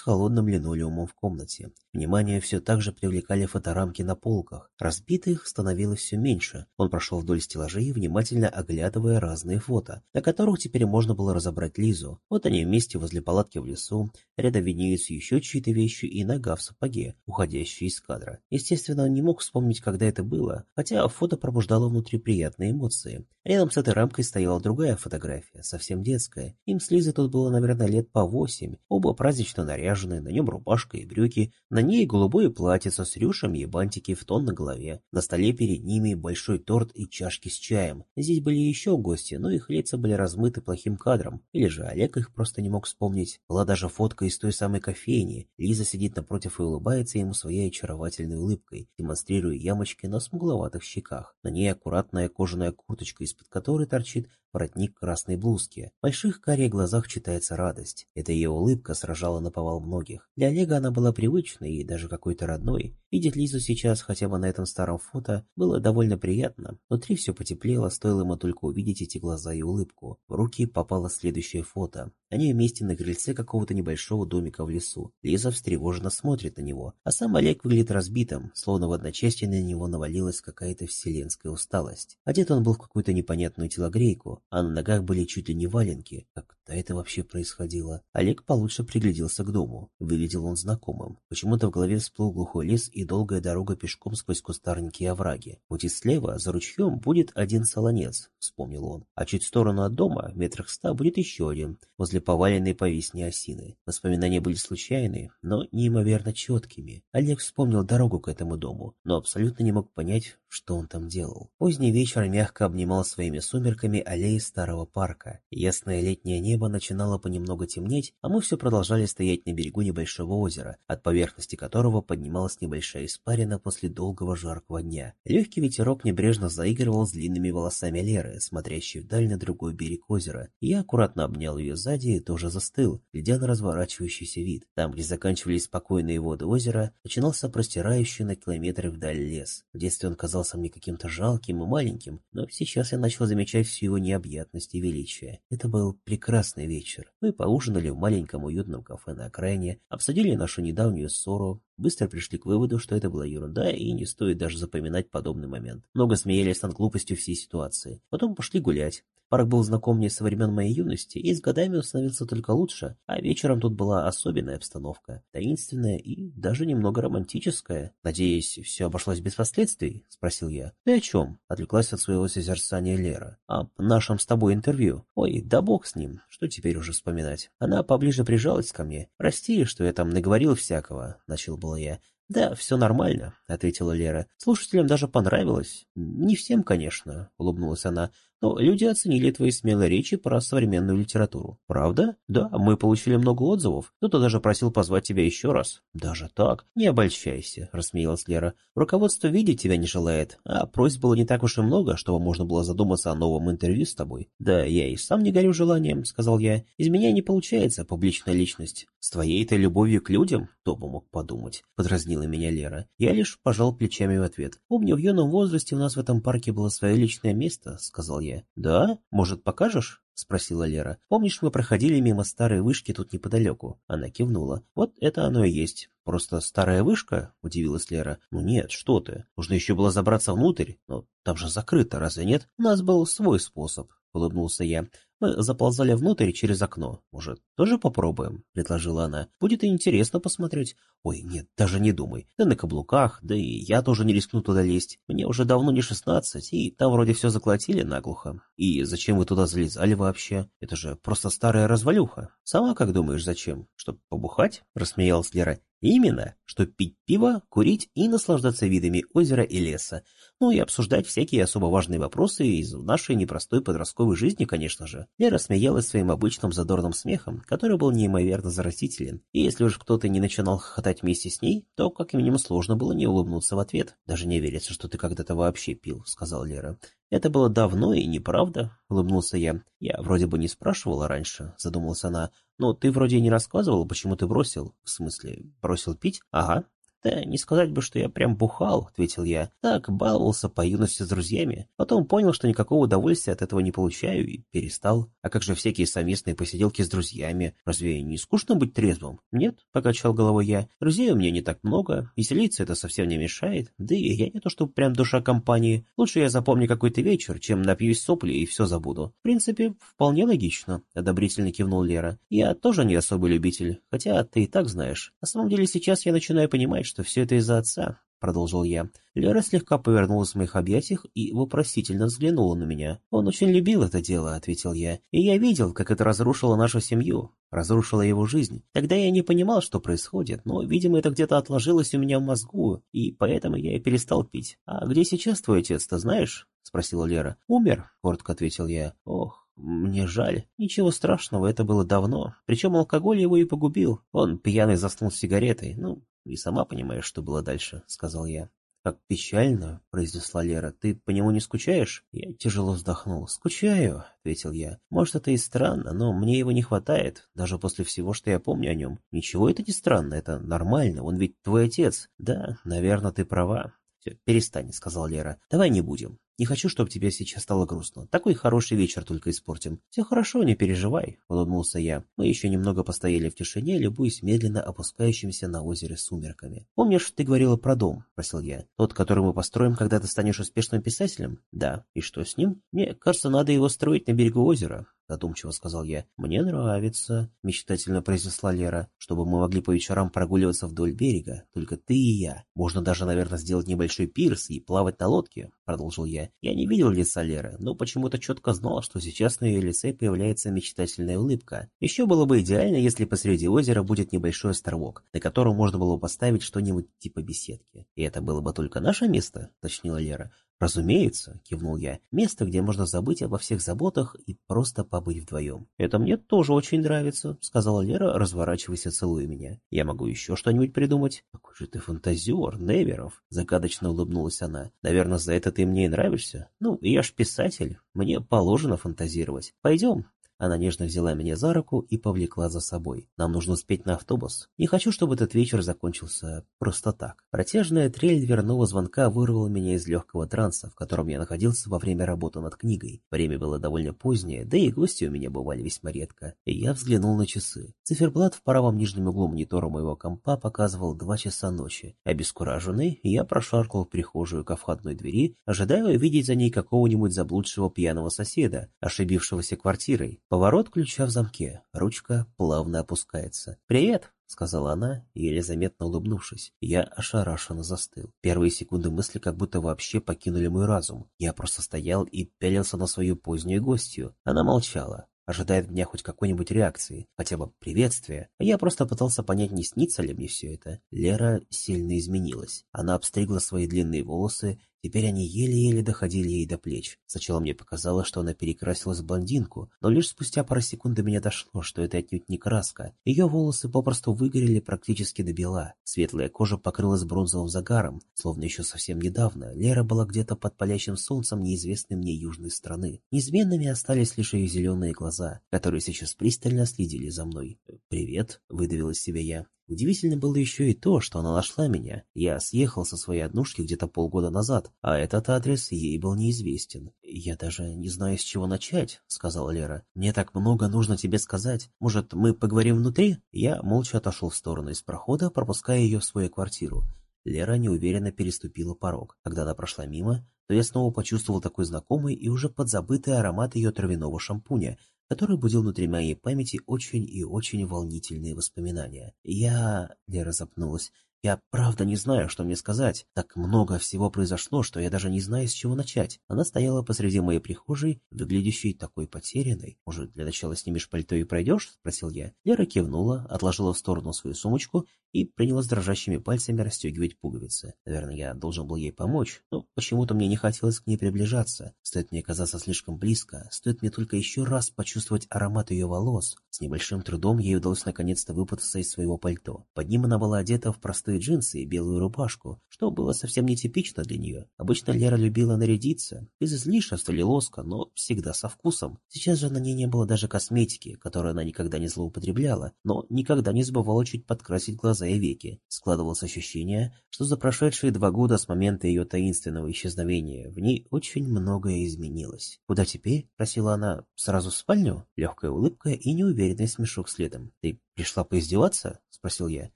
холодным линолеумом в комнате. Внимание все так же привлекали фоторамки на полках. Разбитых становилось все меньше. Он прошел вдоль стеллажей, внимательно оглядывая разные фото, на которых теперь можно было разобрать Лизу. Вот они вместе возле палатки в лесу, рядом виднеются еще чьи-то вещи и нога в сапоге, уходящие из кадра. Естественно, он не мог вспомнить, когда это было, хотя фото пробуждало внутри приятные эмоции. Рядом с этой рамкой стояла другая фотография, совсем детская. Им с Лизой тут было, наверное, лет по восемь. Оба празднично наряжены, на нем рубашка и брюки, на ней голубое платьице с рюшем и бантики в тон на голове. На столе перед ними большой торт и чашки с чаем. Здесь были еще гости, но их лица были размыты плохим кадром. Или же Олег их просто не мог вспомнить. Была даже фотка из той самой кофейни. Лиза сидит напротив и улыбается ему своей очаровательной улыбкой, демонстрируя ямочки на смугловатых щеках. На ней аккуратная кожаная курточка из из-под которой торчит воротник красной блузки. В больших карих глазах читается радость. Эта ее улыбка сражала наповал многих. Для Олега она была привычной и даже какой-то родной. Видеть Лизу сейчас хотя бы на этом старом фото было довольно приятно. Внутри все потеплело, стоило ему только увидеть эти глаза и улыбку. В руки попало следующее фото. Они вместе на крыльце какого-то небольшого домика в лесу. Лиза встревоженно смотрит на него, а сам Олег выглядит разбитым, словно в одночасье на него навалилась какая-то вселенская усталость. Одет он был в какую-то непонятную телогрейку, а на ногах были чуть ли не валенки. Как-то это вообще происходило. Олег получше пригляделся к дому. Выглядел он знакомым. Почему-то в голове всплыл глухой лес и долгая дорога пешком сквозь кустарники и овраги. Пути слева, за ручьем, будет один солонец, вспомнил он. А чуть в сторону от дома, метрах ста, будет еще один, возле поваленной по осины. Воспоминания были случайные, но неимоверно четкими. Олег вспомнил дорогу к этому дому, но абсолютно не мог понять, что он там делал. Поздний вечер мягко обнимал своими сумерками аллеи старого парка. Ясное летнее небо начинало понемногу темнеть, а мы все продолжали стоять на берегу небольшого озера, от поверхности которого поднималась небольшая испарина после долгого жаркого дня. Легкий ветерок небрежно заигрывал с длинными волосами Леры, смотрящей вдаль на другой берег озера. Я аккуратно обнял ее сзади и тоже застыл, глядя на разворачивающийся вид. Там, где заканчивались спокойные воды озера, начинался простирающий на километры вдаль лес. В детстве он казался мне каким-то жалким и маленьким, но сейчас я начал замечать всю его необъятность и величие. Это был прекрасный вечер. Мы поужинали в маленьком уютном кафе на окраине, обсудили нашу недавнюю ссору, быстро пришли к выводу, что это была ерунда и не стоит даже запоминать подобный момент. Много смеялись над глупостью всей ситуации. Потом пошли гулять. Парк был знаком мне со времен моей юности и с годами становился только лучше, а вечером тут была особенная обстановка, таинственная и даже немного романтическая. «Надеюсь, все обошлось без последствий?» — спросил я. «Ты о чем?» — отвлеклась от своего созерцания Лера. «О нашем с тобой интервью. Ой, да бог с ним, что теперь уже вспоминать?» Она поближе прижалась ко мне. «Прости, что я там наговорил всякого», — начал было я. «Да, все нормально», — ответила Лера. «Слушателям даже понравилось. Не всем, конечно», — улыбнулась она но люди оценили твои смелые речи про современную литературу. Правда? Да, мы получили много отзывов. Кто-то даже просил позвать тебя еще раз. Даже так? Не обольщайся, рассмеялась Лера. Руководство видеть тебя не желает, а просьб было не так уж и много, чтобы можно было задуматься о новом интервью с тобой. Да, я и сам не горю желанием, сказал я. Из меня не получается публичная личность. С твоей-то любовью к людям? Кто бы мог подумать? Подразнила меня Лера. Я лишь пожал плечами в ответ. Помню, в юном возрасте у нас в этом парке было свое личное место, сказал я. «Да? Может, покажешь?» — спросила Лера. «Помнишь, мы проходили мимо старой вышки тут неподалеку?» Она кивнула. «Вот это оно и есть. Просто старая вышка?» — удивилась Лера. «Ну нет, что ты. Нужно еще было забраться внутрь. Но там же закрыто, разве нет? У нас был свой способ», — улыбнулся я. Мы заползали внутрь через окно. Может, тоже попробуем?» — предложила она. «Будет интересно посмотреть». «Ой, нет, даже не думай. Ты на каблуках, да и я тоже не рискну туда лезть. Мне уже давно не шестнадцать, и там вроде все заколотили наглухо. И зачем вы туда залезали вообще? Это же просто старая развалюха. Сама как думаешь, зачем? Чтоб побухать?» — рассмеялась Лера. Именно, что пить пиво, курить и наслаждаться видами озера и леса. Ну и обсуждать всякие особо важные вопросы из нашей непростой подростковой жизни, конечно же. Лера смеялась своим обычным задорным смехом, который был неимоверно заразителен. И если уж кто-то не начинал хохотать вместе с ней, то как минимум сложно было не улыбнуться в ответ. «Даже не верится, что ты когда-то вообще пил», — сказал Лера. «Это было давно и неправда», — улыбнулся я. «Я вроде бы не спрашивала раньше», — задумалась она. «Но ты вроде не рассказывал, почему ты бросил». «В смысле, бросил пить?» «Ага. «Да не сказать бы, что я прям бухал», — ответил я. «Так, баловался по юности с друзьями. Потом понял, что никакого удовольствия от этого не получаю и перестал. А как же всякие совместные посиделки с друзьями? Разве не скучно быть трезвым?» «Нет», — покачал головой я. «Друзей у меня не так много. Веселиться это совсем не мешает. Да и я не то что прям душа компании. Лучше я запомню какой-то вечер, чем напьюсь сопли и все забуду. В принципе, вполне логично», — одобрительно кивнул Лера. «Я тоже не особый любитель, хотя ты и так знаешь. На самом деле сейчас я начинаю понимать, что все это из-за отца. — продолжил я. Лера слегка повернулась в моих объятиях и вопросительно взглянула на меня. «Он очень любил это дело», — ответил я. «И я видел, как это разрушило нашу семью, разрушило его жизнь. Тогда я не понимал, что происходит, но, видимо, это где-то отложилось у меня в мозгу, и поэтому я и перестал пить. А где сейчас твой отец, ты знаешь?» — спросила Лера. «Умер», — коротко ответил я. «Ох, мне жаль. Ничего страшного, это было давно. Причем алкоголь его и погубил. Он пьяный заснул с сигаретой. Ну, и сама понимаешь, что было дальше, сказал я. «Как печально», — произнесла Лера. «Ты по нему не скучаешь?» Я тяжело вздохнул. «Скучаю», — ответил я. «Может, это и странно, но мне его не хватает, даже после всего, что я помню о нем. Ничего это не странно, это нормально, он ведь твой отец. Да, наверное, ты права». «Все, перестань», — сказал Лера. «Давай не будем. Не хочу, чтобы тебе сейчас стало грустно. Такой хороший вечер только испортим. Все хорошо, не переживай, улыбнулся я. Мы еще немного постояли в тишине, любуясь медленно опускающимися на озере сумерками. Помнишь, ты говорила про дом? Спросил я. Тот, который мы построим, когда ты станешь успешным писателем? Да. И что с ним? Мне кажется, надо его строить на берегу озера. — задумчиво сказал я. «Мне нравится», — мечтательно произнесла Лера, «чтобы мы могли по вечерам прогуливаться вдоль берега, только ты и я. Можно даже, наверное, сделать небольшой пирс и плавать на лодке», — продолжил я. Я не видел лица Леры, но почему-то четко знал, что сейчас на ее лице появляется мечтательная улыбка. Еще было бы идеально, если посреди озера будет небольшой островок, на котором можно было бы поставить что-нибудь типа беседки. «И это было бы только наше место?» — точнила Лера. «Разумеется», — кивнул я, — «место, где можно забыть обо всех заботах и просто побыть вдвоем». «Это мне тоже очень нравится», — сказала Лера, разворачиваясь и целуя меня. «Я могу еще что-нибудь придумать?» «Какой же ты фантазер, Неверов», — загадочно улыбнулась она. «Наверное, за это ты мне и нравишься? Ну, я ж писатель, мне положено фантазировать. Пойдем, она нежно взяла меня за руку и повлекла за собой. Нам нужно успеть на автобус. Не хочу, чтобы этот вечер закончился просто так. Протяжная трель дверного звонка вырвала меня из легкого транса, в котором я находился во время работы над книгой. Время было довольно позднее, да и гости у меня бывали весьма редко. И я взглянул на часы. Циферблат в правом нижнем углу монитора моего компа показывал два часа ночи. Обескураженный, я прошаркал в прихожую ко входной двери, ожидая увидеть за ней какого-нибудь заблудшего пьяного соседа, ошибившегося квартирой. Поворот ключа в замке. Ручка плавно опускается. «Привет!» — сказала она, еле заметно улыбнувшись. Я ошарашенно застыл. Первые секунды мысли как будто вообще покинули мой разум. Я просто стоял и пялился на свою позднюю гостью. Она молчала ожидая от меня хоть какой-нибудь реакции, хотя бы приветствия. А я просто пытался понять, не снится ли мне все это. Лера сильно изменилась. Она обстригла свои длинные волосы Теперь они еле-еле доходили ей до плеч. Сначала мне показалось, что она перекрасилась в блондинку, но лишь спустя пару секунд до меня дошло, что это отнюдь не краска. Ее волосы попросту выгорели практически до бела. Светлая кожа покрылась бронзовым загаром, словно еще совсем недавно Лера была где-то под палящим солнцем неизвестной мне южной страны. Неизменными остались лишь ее зеленые глаза, которые сейчас пристально следили за мной. «Привет», — выдавил из себя я. Удивительно было еще и то, что она нашла меня. Я съехал со своей однушки где-то полгода назад, а этот адрес ей был неизвестен. «Я даже не знаю, с чего начать», — сказала Лера. «Мне так много нужно тебе сказать. Может, мы поговорим внутри?» Я молча отошел в сторону из прохода, пропуская ее в свою квартиру. Лера неуверенно переступила порог. Когда она прошла мимо, то я снова почувствовал такой знакомый и уже подзабытый аромат ее травяного шампуня, который будил внутри моей памяти очень и очень волнительные воспоминания. Я... Лера запнулась. Я правда не знаю, что мне сказать. Так много всего произошло, что я даже не знаю, с чего начать. Она стояла посреди моей прихожей, выглядящей такой потерянной. Может, для начала снимешь пальто и пройдешь? Спросил я. Лера кивнула, отложила в сторону свою сумочку и принялась дрожащими пальцами расстегивать пуговицы. Наверное, я должен был ей помочь, но почему-то мне не хотелось к ней приближаться. Стоит мне оказаться слишком близко, стоит мне только еще раз почувствовать аромат ее волос, С небольшим трудом ей удалось наконец-то выпутаться из своего пальто. Под ним она была одета в простые джинсы и белую рубашку, что было совсем нетипично для нее. Обычно Лера любила нарядиться, без излишества или лоска, но всегда со вкусом. Сейчас же на ней не было даже косметики, которую она никогда не злоупотребляла, но никогда не забывала чуть подкрасить глаза и веки. Складывалось ощущение, что за прошедшие два года с момента ее таинственного исчезновения в ней очень многое изменилось. «Куда теперь?» – просила она. «Сразу в спальню?» Легкая улыбка и неуверенный смешок следом. «Ты пришла поиздеваться?» — спросил я.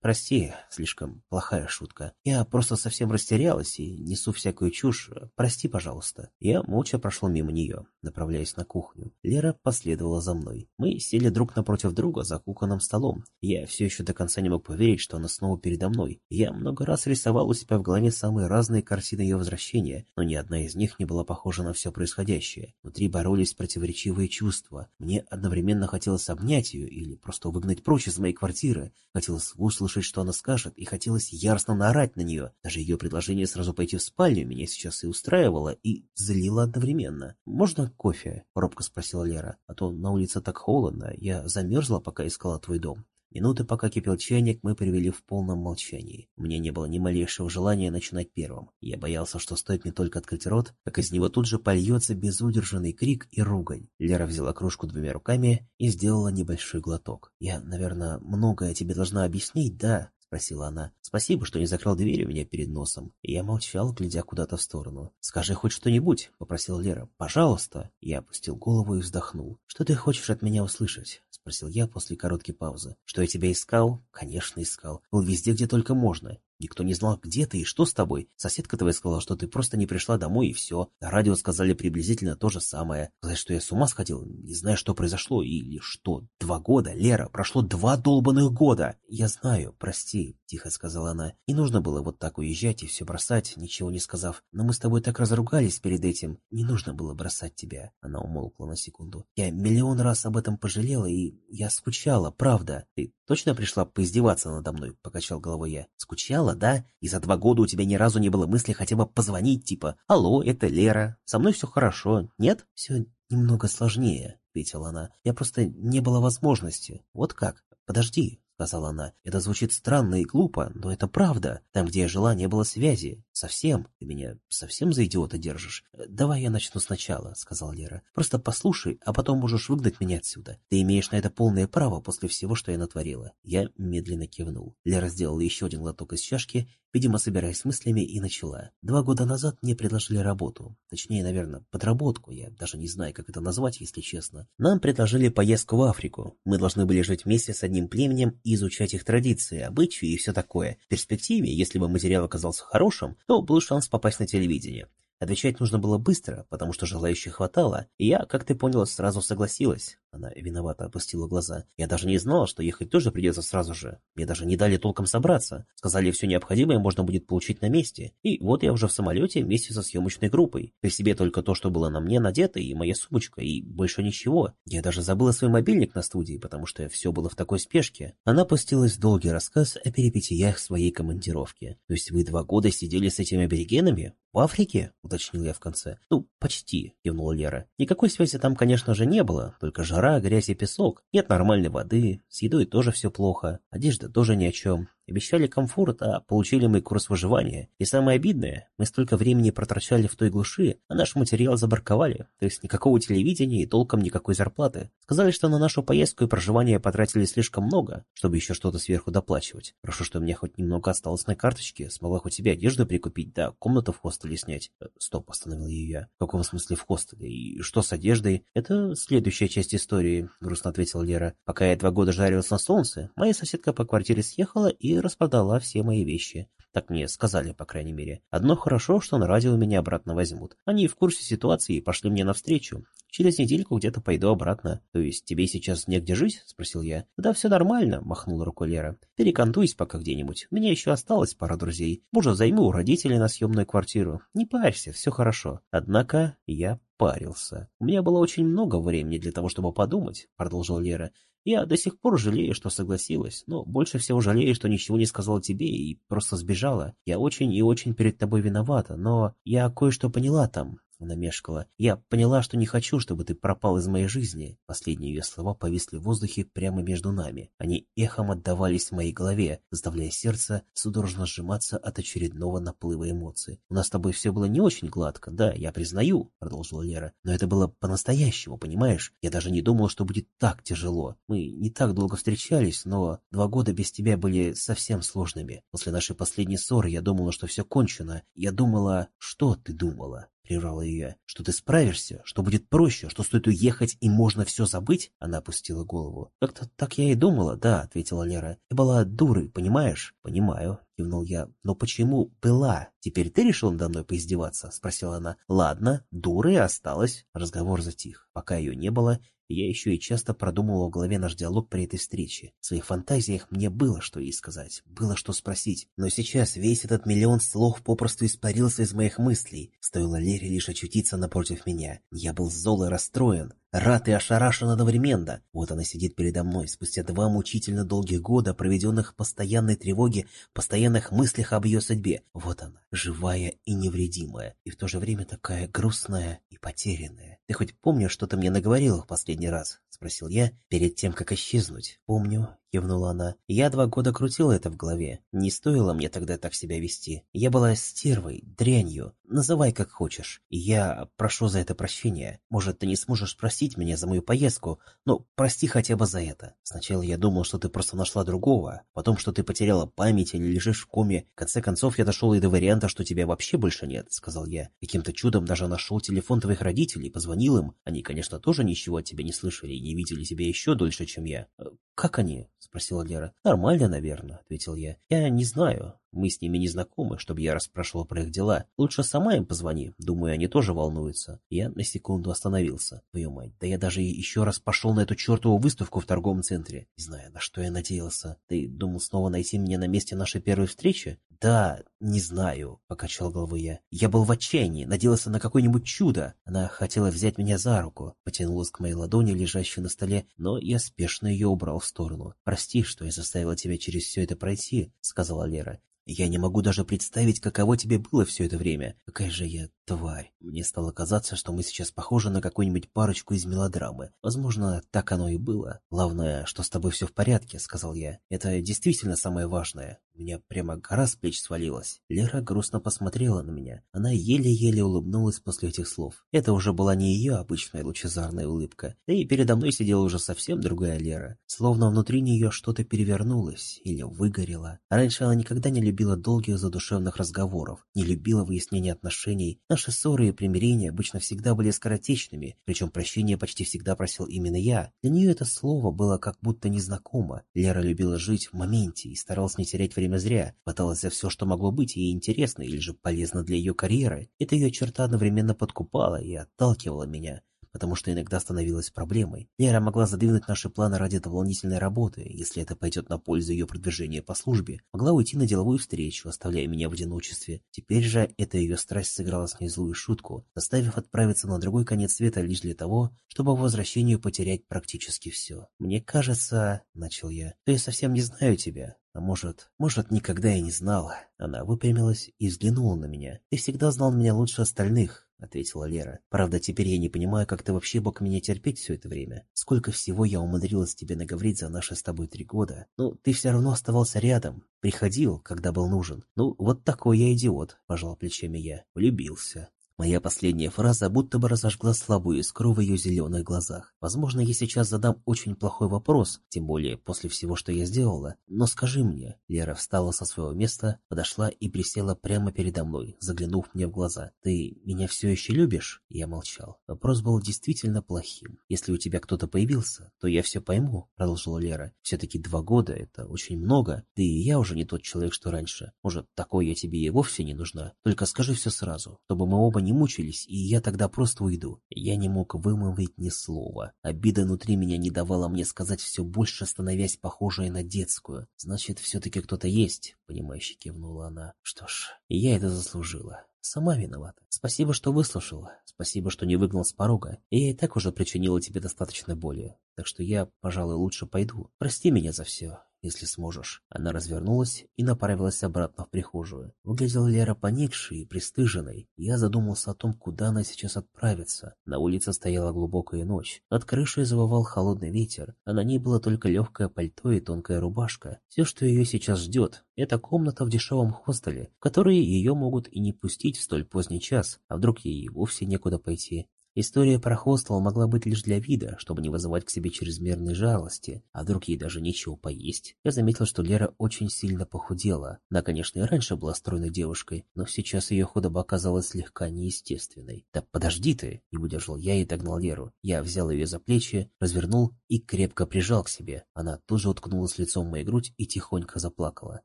«Прости, слишком плохая шутка. Я просто совсем растерялась и несу всякую чушь. Прости, пожалуйста». Я молча прошел мимо нее, направляясь на кухню. Лера последовала за мной. Мы сели друг напротив друга за кухонным столом. Я все еще до конца не мог поверить, что она снова передо мной. Я много раз рисовал у себя в голове самые разные картины ее возвращения, но ни одна из них не была похожа на все происходящее. Внутри боролись противоречивые чувства. Мне одновременно хотелось обнять ее или просто выгнать прочь из моей квартиры. Хотелось услышать, что она скажет, и хотелось яростно наорать на нее. Даже ее предложение сразу пойти в спальню меня сейчас и устраивало, и злило одновременно. «Можно кофе?» — робко спросила Лера. «А то на улице так холодно, я замерзла, пока искала твой дом». Минуты, пока кипел чайник, мы провели в полном молчании. Меня не было ни малейшего желания начинать первым. Я боялся, что стоит мне только открыть рот, как из него тут же польется безудержанный крик и ругань. Лера взяла кружку двумя руками и сделала небольшой глоток. «Я, наверное, многое тебе должна объяснить, да?» спросила она. «Спасибо, что не закрыл дверь у меня перед носом». Я молчал, глядя куда-то в сторону. «Скажи хоть что-нибудь», — попросила Лера. «Пожалуйста». Я опустил голову и вздохнул. «Что ты хочешь от меня услышать?» — спросил я после короткой паузы. «Что я тебя искал?» «Конечно, искал. Был везде, где только можно. Никто не знал, где ты и что с тобой. Соседка твоя сказала, что ты просто не пришла домой и все. На радио сказали приблизительно то же самое. Сказать, что я с ума сходил, не знаю, что произошло или что. Два года, Лера, прошло два долбанных года. Я знаю, прости, тихо сказала она. Не нужно было вот так уезжать и все бросать, ничего не сказав. Но мы с тобой так разругались перед этим. Не нужно было бросать тебя. Она умолкла на секунду. Я миллион раз об этом пожалела и я скучала, правда. Ты точно пришла поиздеваться надо мной? Покачал головой я. Скучала? Да? И за два года у тебя ни разу не было мысли хотя бы позвонить, типа «Алло, это Лера, со мной все хорошо, нет?» «Все немного сложнее», — ответила она. «Я просто не было возможности. Вот как? Подожди, сказала она. «Это звучит странно и глупо, но это правда. Там, где я жила, не было связи. Совсем. Ты меня совсем за идиота держишь? Давай я начну сначала», — сказала Лера. «Просто послушай, а потом можешь выгнать меня отсюда. Ты имеешь на это полное право после всего, что я натворила». Я медленно кивнул. Лера сделала еще один глоток из чашки, видимо, собираясь с мыслями, и начала. Два года назад мне предложили работу. Точнее, наверное, подработку. Я даже не знаю, как это назвать, если честно. Нам предложили поездку в Африку. Мы должны были жить вместе с одним племенем и изучать их традиции, обычаи и все такое. В перспективе, если бы материал оказался хорошим, то был шанс попасть на телевидение. Отвечать нужно было быстро, потому что желающих хватало, и я, как ты понял, сразу согласилась. Она виновато опустила глаза. Я даже не знала, что ехать тоже придется сразу же. Мне даже не дали толком собраться. Сказали, все необходимое можно будет получить на месте. И вот я уже в самолете вместе со съемочной группой. При себе только то, что было на мне надето, и моя сумочка, и больше ничего. Я даже забыла свой мобильник на студии, потому что все было в такой спешке. Она пустилась в долгий рассказ о перипетиях своей командировки. То есть вы два года сидели с этими аборигенами? «В Африке?» — уточнил я в конце. «Ну, почти», — кивнула Лера. «Никакой связи там, конечно же, не было, только жара грязь и песок. Нет нормальной воды. С едой тоже все плохо. Одежда тоже ни о чем. Обещали комфорт, а получили мы курс выживания. И самое обидное, мы столько времени протрачали в той глуши, а наш материал забарковали. То есть никакого телевидения и толком никакой зарплаты. Сказали, что на нашу поездку и проживание потратили слишком много, чтобы еще что-то сверху доплачивать. Прошу, что у меня хоть немного осталось на карточке, смогла хоть себе одежду прикупить, да комнату в хостеле снять. Э, стоп, остановил ее я. В каком смысле в хостеле? И что с одеждой? Это следующая часть истории, грустно ответила Лера. Пока я два года жарилась на солнце, моя соседка по квартире съехала и распродала все мои вещи. Так мне сказали, по крайней мере. Одно хорошо, что на радио меня обратно возьмут. Они в курсе ситуации и пошли мне навстречу. Через недельку где-то пойду обратно. То есть тебе сейчас негде жить? Спросил я. Да все нормально, махнула рукой Лера. Перекантуюсь пока где-нибудь. У меня еще осталось пара друзей. Может, займу у родителей на съемную квартиру. Не парься, все хорошо. Однако я парился. У меня было очень много времени для того, чтобы подумать, продолжил Лера. Я до сих пор жалею, что согласилась, но больше всего жалею, что ничего не сказала тебе и просто сбежала. Я очень и очень перед тобой виновата, но я кое-что поняла там, Она мешкала. «Я поняла, что не хочу, чтобы ты пропал из моей жизни». Последние ее слова повисли в воздухе прямо между нами. Они эхом отдавались в моей голове, заставляя сердце судорожно сжиматься от очередного наплыва эмоций. «У нас с тобой все было не очень гладко, да, я признаю», — продолжила Лера. «Но это было по-настоящему, понимаешь? Я даже не думала, что будет так тяжело. Мы не так долго встречались, но два года без тебя были совсем сложными. После нашей последней ссоры я думала, что все кончено. Я думала... Что ты думала? Прервала ее. «Что ты справишься? Что будет проще? Что стоит уехать и можно все забыть?» Она опустила голову. «Как-то так я и думала, да», — ответила Лера. «Я была дурой, понимаешь?» «Понимаю», — кивнул я. «Но почему была? Теперь ты решил надо мной поиздеваться?» — спросила она. «Ладно, дурой осталась». Разговор затих. Пока ее не было, я еще и часто продумывал в голове наш диалог при этой встрече. В своих фантазиях мне было что ей сказать, было что спросить. Но сейчас весь этот миллион слов попросту испарился из моих мыслей. Стоило Лере лишь очутиться напротив меня. Я был зол и расстроен. Рад и ошарашен одновременно. Вот она сидит передо мной, спустя два мучительно долгих года, проведенных в постоянной тревоге, постоянных мыслях об ее судьбе. Вот она, живая и невредимая, и в то же время такая грустная и потерянная. Ты хоть помнишь, что ты мне наговорила в последний раз? Спросил я, перед тем, как исчезнуть. Помню, кивнула она. Я два года крутила это в голове. Не стоило мне тогда так себя вести. Я была стервой, дрянью. Называй как хочешь. Я прошу за это прощения. Может, ты не сможешь простить меня за мою поездку, но прости хотя бы за это. Сначала я думал, что ты просто нашла другого, потом, что ты потеряла память или лежишь в коме. В конце концов, я дошел и до варианта, что тебя вообще больше нет, сказал я. Каким-то чудом даже нашел телефон твоих родителей, позвонил им. Они, конечно, тоже ничего от тебя не слышали и не видели тебя еще дольше, чем я. Э, как они? — спросила Лера. «Нормально, наверное», — ответил я. «Я не знаю. Мы с ними не знакомы, чтобы я расспрашивал про их дела. Лучше сама им позвони. Думаю, они тоже волнуются». Я на секунду остановился. Твою мать, да я даже еще раз пошел на эту чертову выставку в торговом центре. Не знаю, на что я надеялся. Ты думал снова найти меня на месте нашей первой встречи? «Да, не знаю», — покачал головой я. «Я был в отчаянии, надеялся на какое-нибудь чудо. Она хотела взять меня за руку, потянулась к моей ладони, лежащей на столе, но я спешно ее убрал в сторону. «Прости, что я заставила тебя через все это пройти», — сказала Лера. Я не могу даже представить, каково тебе было все это время. Какая же я тварь. Мне стало казаться, что мы сейчас похожи на какую-нибудь парочку из мелодрамы. Возможно, так оно и было. Главное, что с тобой все в порядке, сказал я. Это действительно самое важное. У меня прямо гора с плеч свалилась. Лера грустно посмотрела на меня. Она еле-еле улыбнулась после этих слов. Это уже была не ее обычная лучезарная улыбка. Да и передо мной сидела уже совсем другая Лера. Словно внутри нее что-то перевернулось или выгорело. Раньше она никогда не любила долгих задушевных разговоров, не любила выяснения отношений. Наши ссоры и примирения обычно всегда были скоротечными, причем прощения почти всегда просил именно я. Для нее это слово было как будто незнакомо. Лера любила жить в моменте и старалась не терять зря, хваталась за все, что могло быть ей интересно или же полезно для ее карьеры. Эта ее черта одновременно подкупала и отталкивала меня потому что иногда становилась проблемой. Лера могла задвинуть наши планы ради дополнительной работы, если это пойдет на пользу ее продвижения по службе. Могла уйти на деловую встречу, оставляя меня в одиночестве. Теперь же эта ее страсть сыграла с ней злую шутку, заставив отправиться на другой конец света лишь для того, чтобы по возвращению потерять практически все. «Мне кажется, — начал я, — что я совсем не знаю тебя, а может, может, никогда и не знала. Она выпрямилась и взглянула на меня. Ты всегда знал меня лучше остальных, ответила Лера. Правда, теперь я не понимаю, как ты вообще мог меня терпеть все это время. Сколько всего я умудрилась тебе наговорить за наши с тобой три года. Ну, ты все равно оставался рядом. Приходил, когда был нужен. Ну, вот такой я идиот, пожал плечами я. Влюбился. Моя последняя фраза будто бы разожгла слабую искру в ее зеленых глазах. Возможно, я сейчас задам очень плохой вопрос, тем более после всего, что я сделала. Но скажи мне. Лера встала со своего места, подошла и присела прямо передо мной, заглянув мне в глаза. Ты меня все еще любишь? Я молчал. Вопрос был действительно плохим. Если у тебя кто-то появился, то я все пойму, продолжила Лера. Все-таки два года — это очень много. Да и я уже не тот человек, что раньше. Может, такой я тебе и вовсе не нужна. Только скажи все сразу, чтобы мы оба не не мучились, и я тогда просто уйду. Я не мог вымолвить ни слова. Обида внутри меня не давала мне сказать все больше, становясь похожей на детскую. Значит, все-таки кто-то есть, понимающе кивнула она. Что ж, я это заслужила. Сама виновата. Спасибо, что выслушала. Спасибо, что не выгнал с порога. Я и так уже причинила тебе достаточно боли. Так что я, пожалуй, лучше пойду. Прости меня за все. Если сможешь». Она развернулась и направилась обратно в прихожую. Выглядела Лера поникшей и пристыженной. Я задумался о том, куда она сейчас отправится. На улице стояла глубокая ночь. Над крышей завывал холодный ветер, а на ней было только легкое пальто и тонкая рубашка. Все, что ее сейчас ждет, это комната в дешевом хостеле, в которой ее могут и не пустить в столь поздний час, а вдруг ей вовсе некуда пойти. История про хостел могла быть лишь для вида, чтобы не вызывать к себе чрезмерной жалости, а вдруг ей даже нечего поесть. Я заметил, что Лера очень сильно похудела. Она, конечно, и раньше была стройной девушкой, но сейчас ее худоба оказалась слегка неестественной. «Да подожди ты!» — не выдержал я и догнал Леру. Я взял ее за плечи, развернул и крепко прижал к себе. Она тоже уткнулась лицом в мою грудь и тихонько заплакала.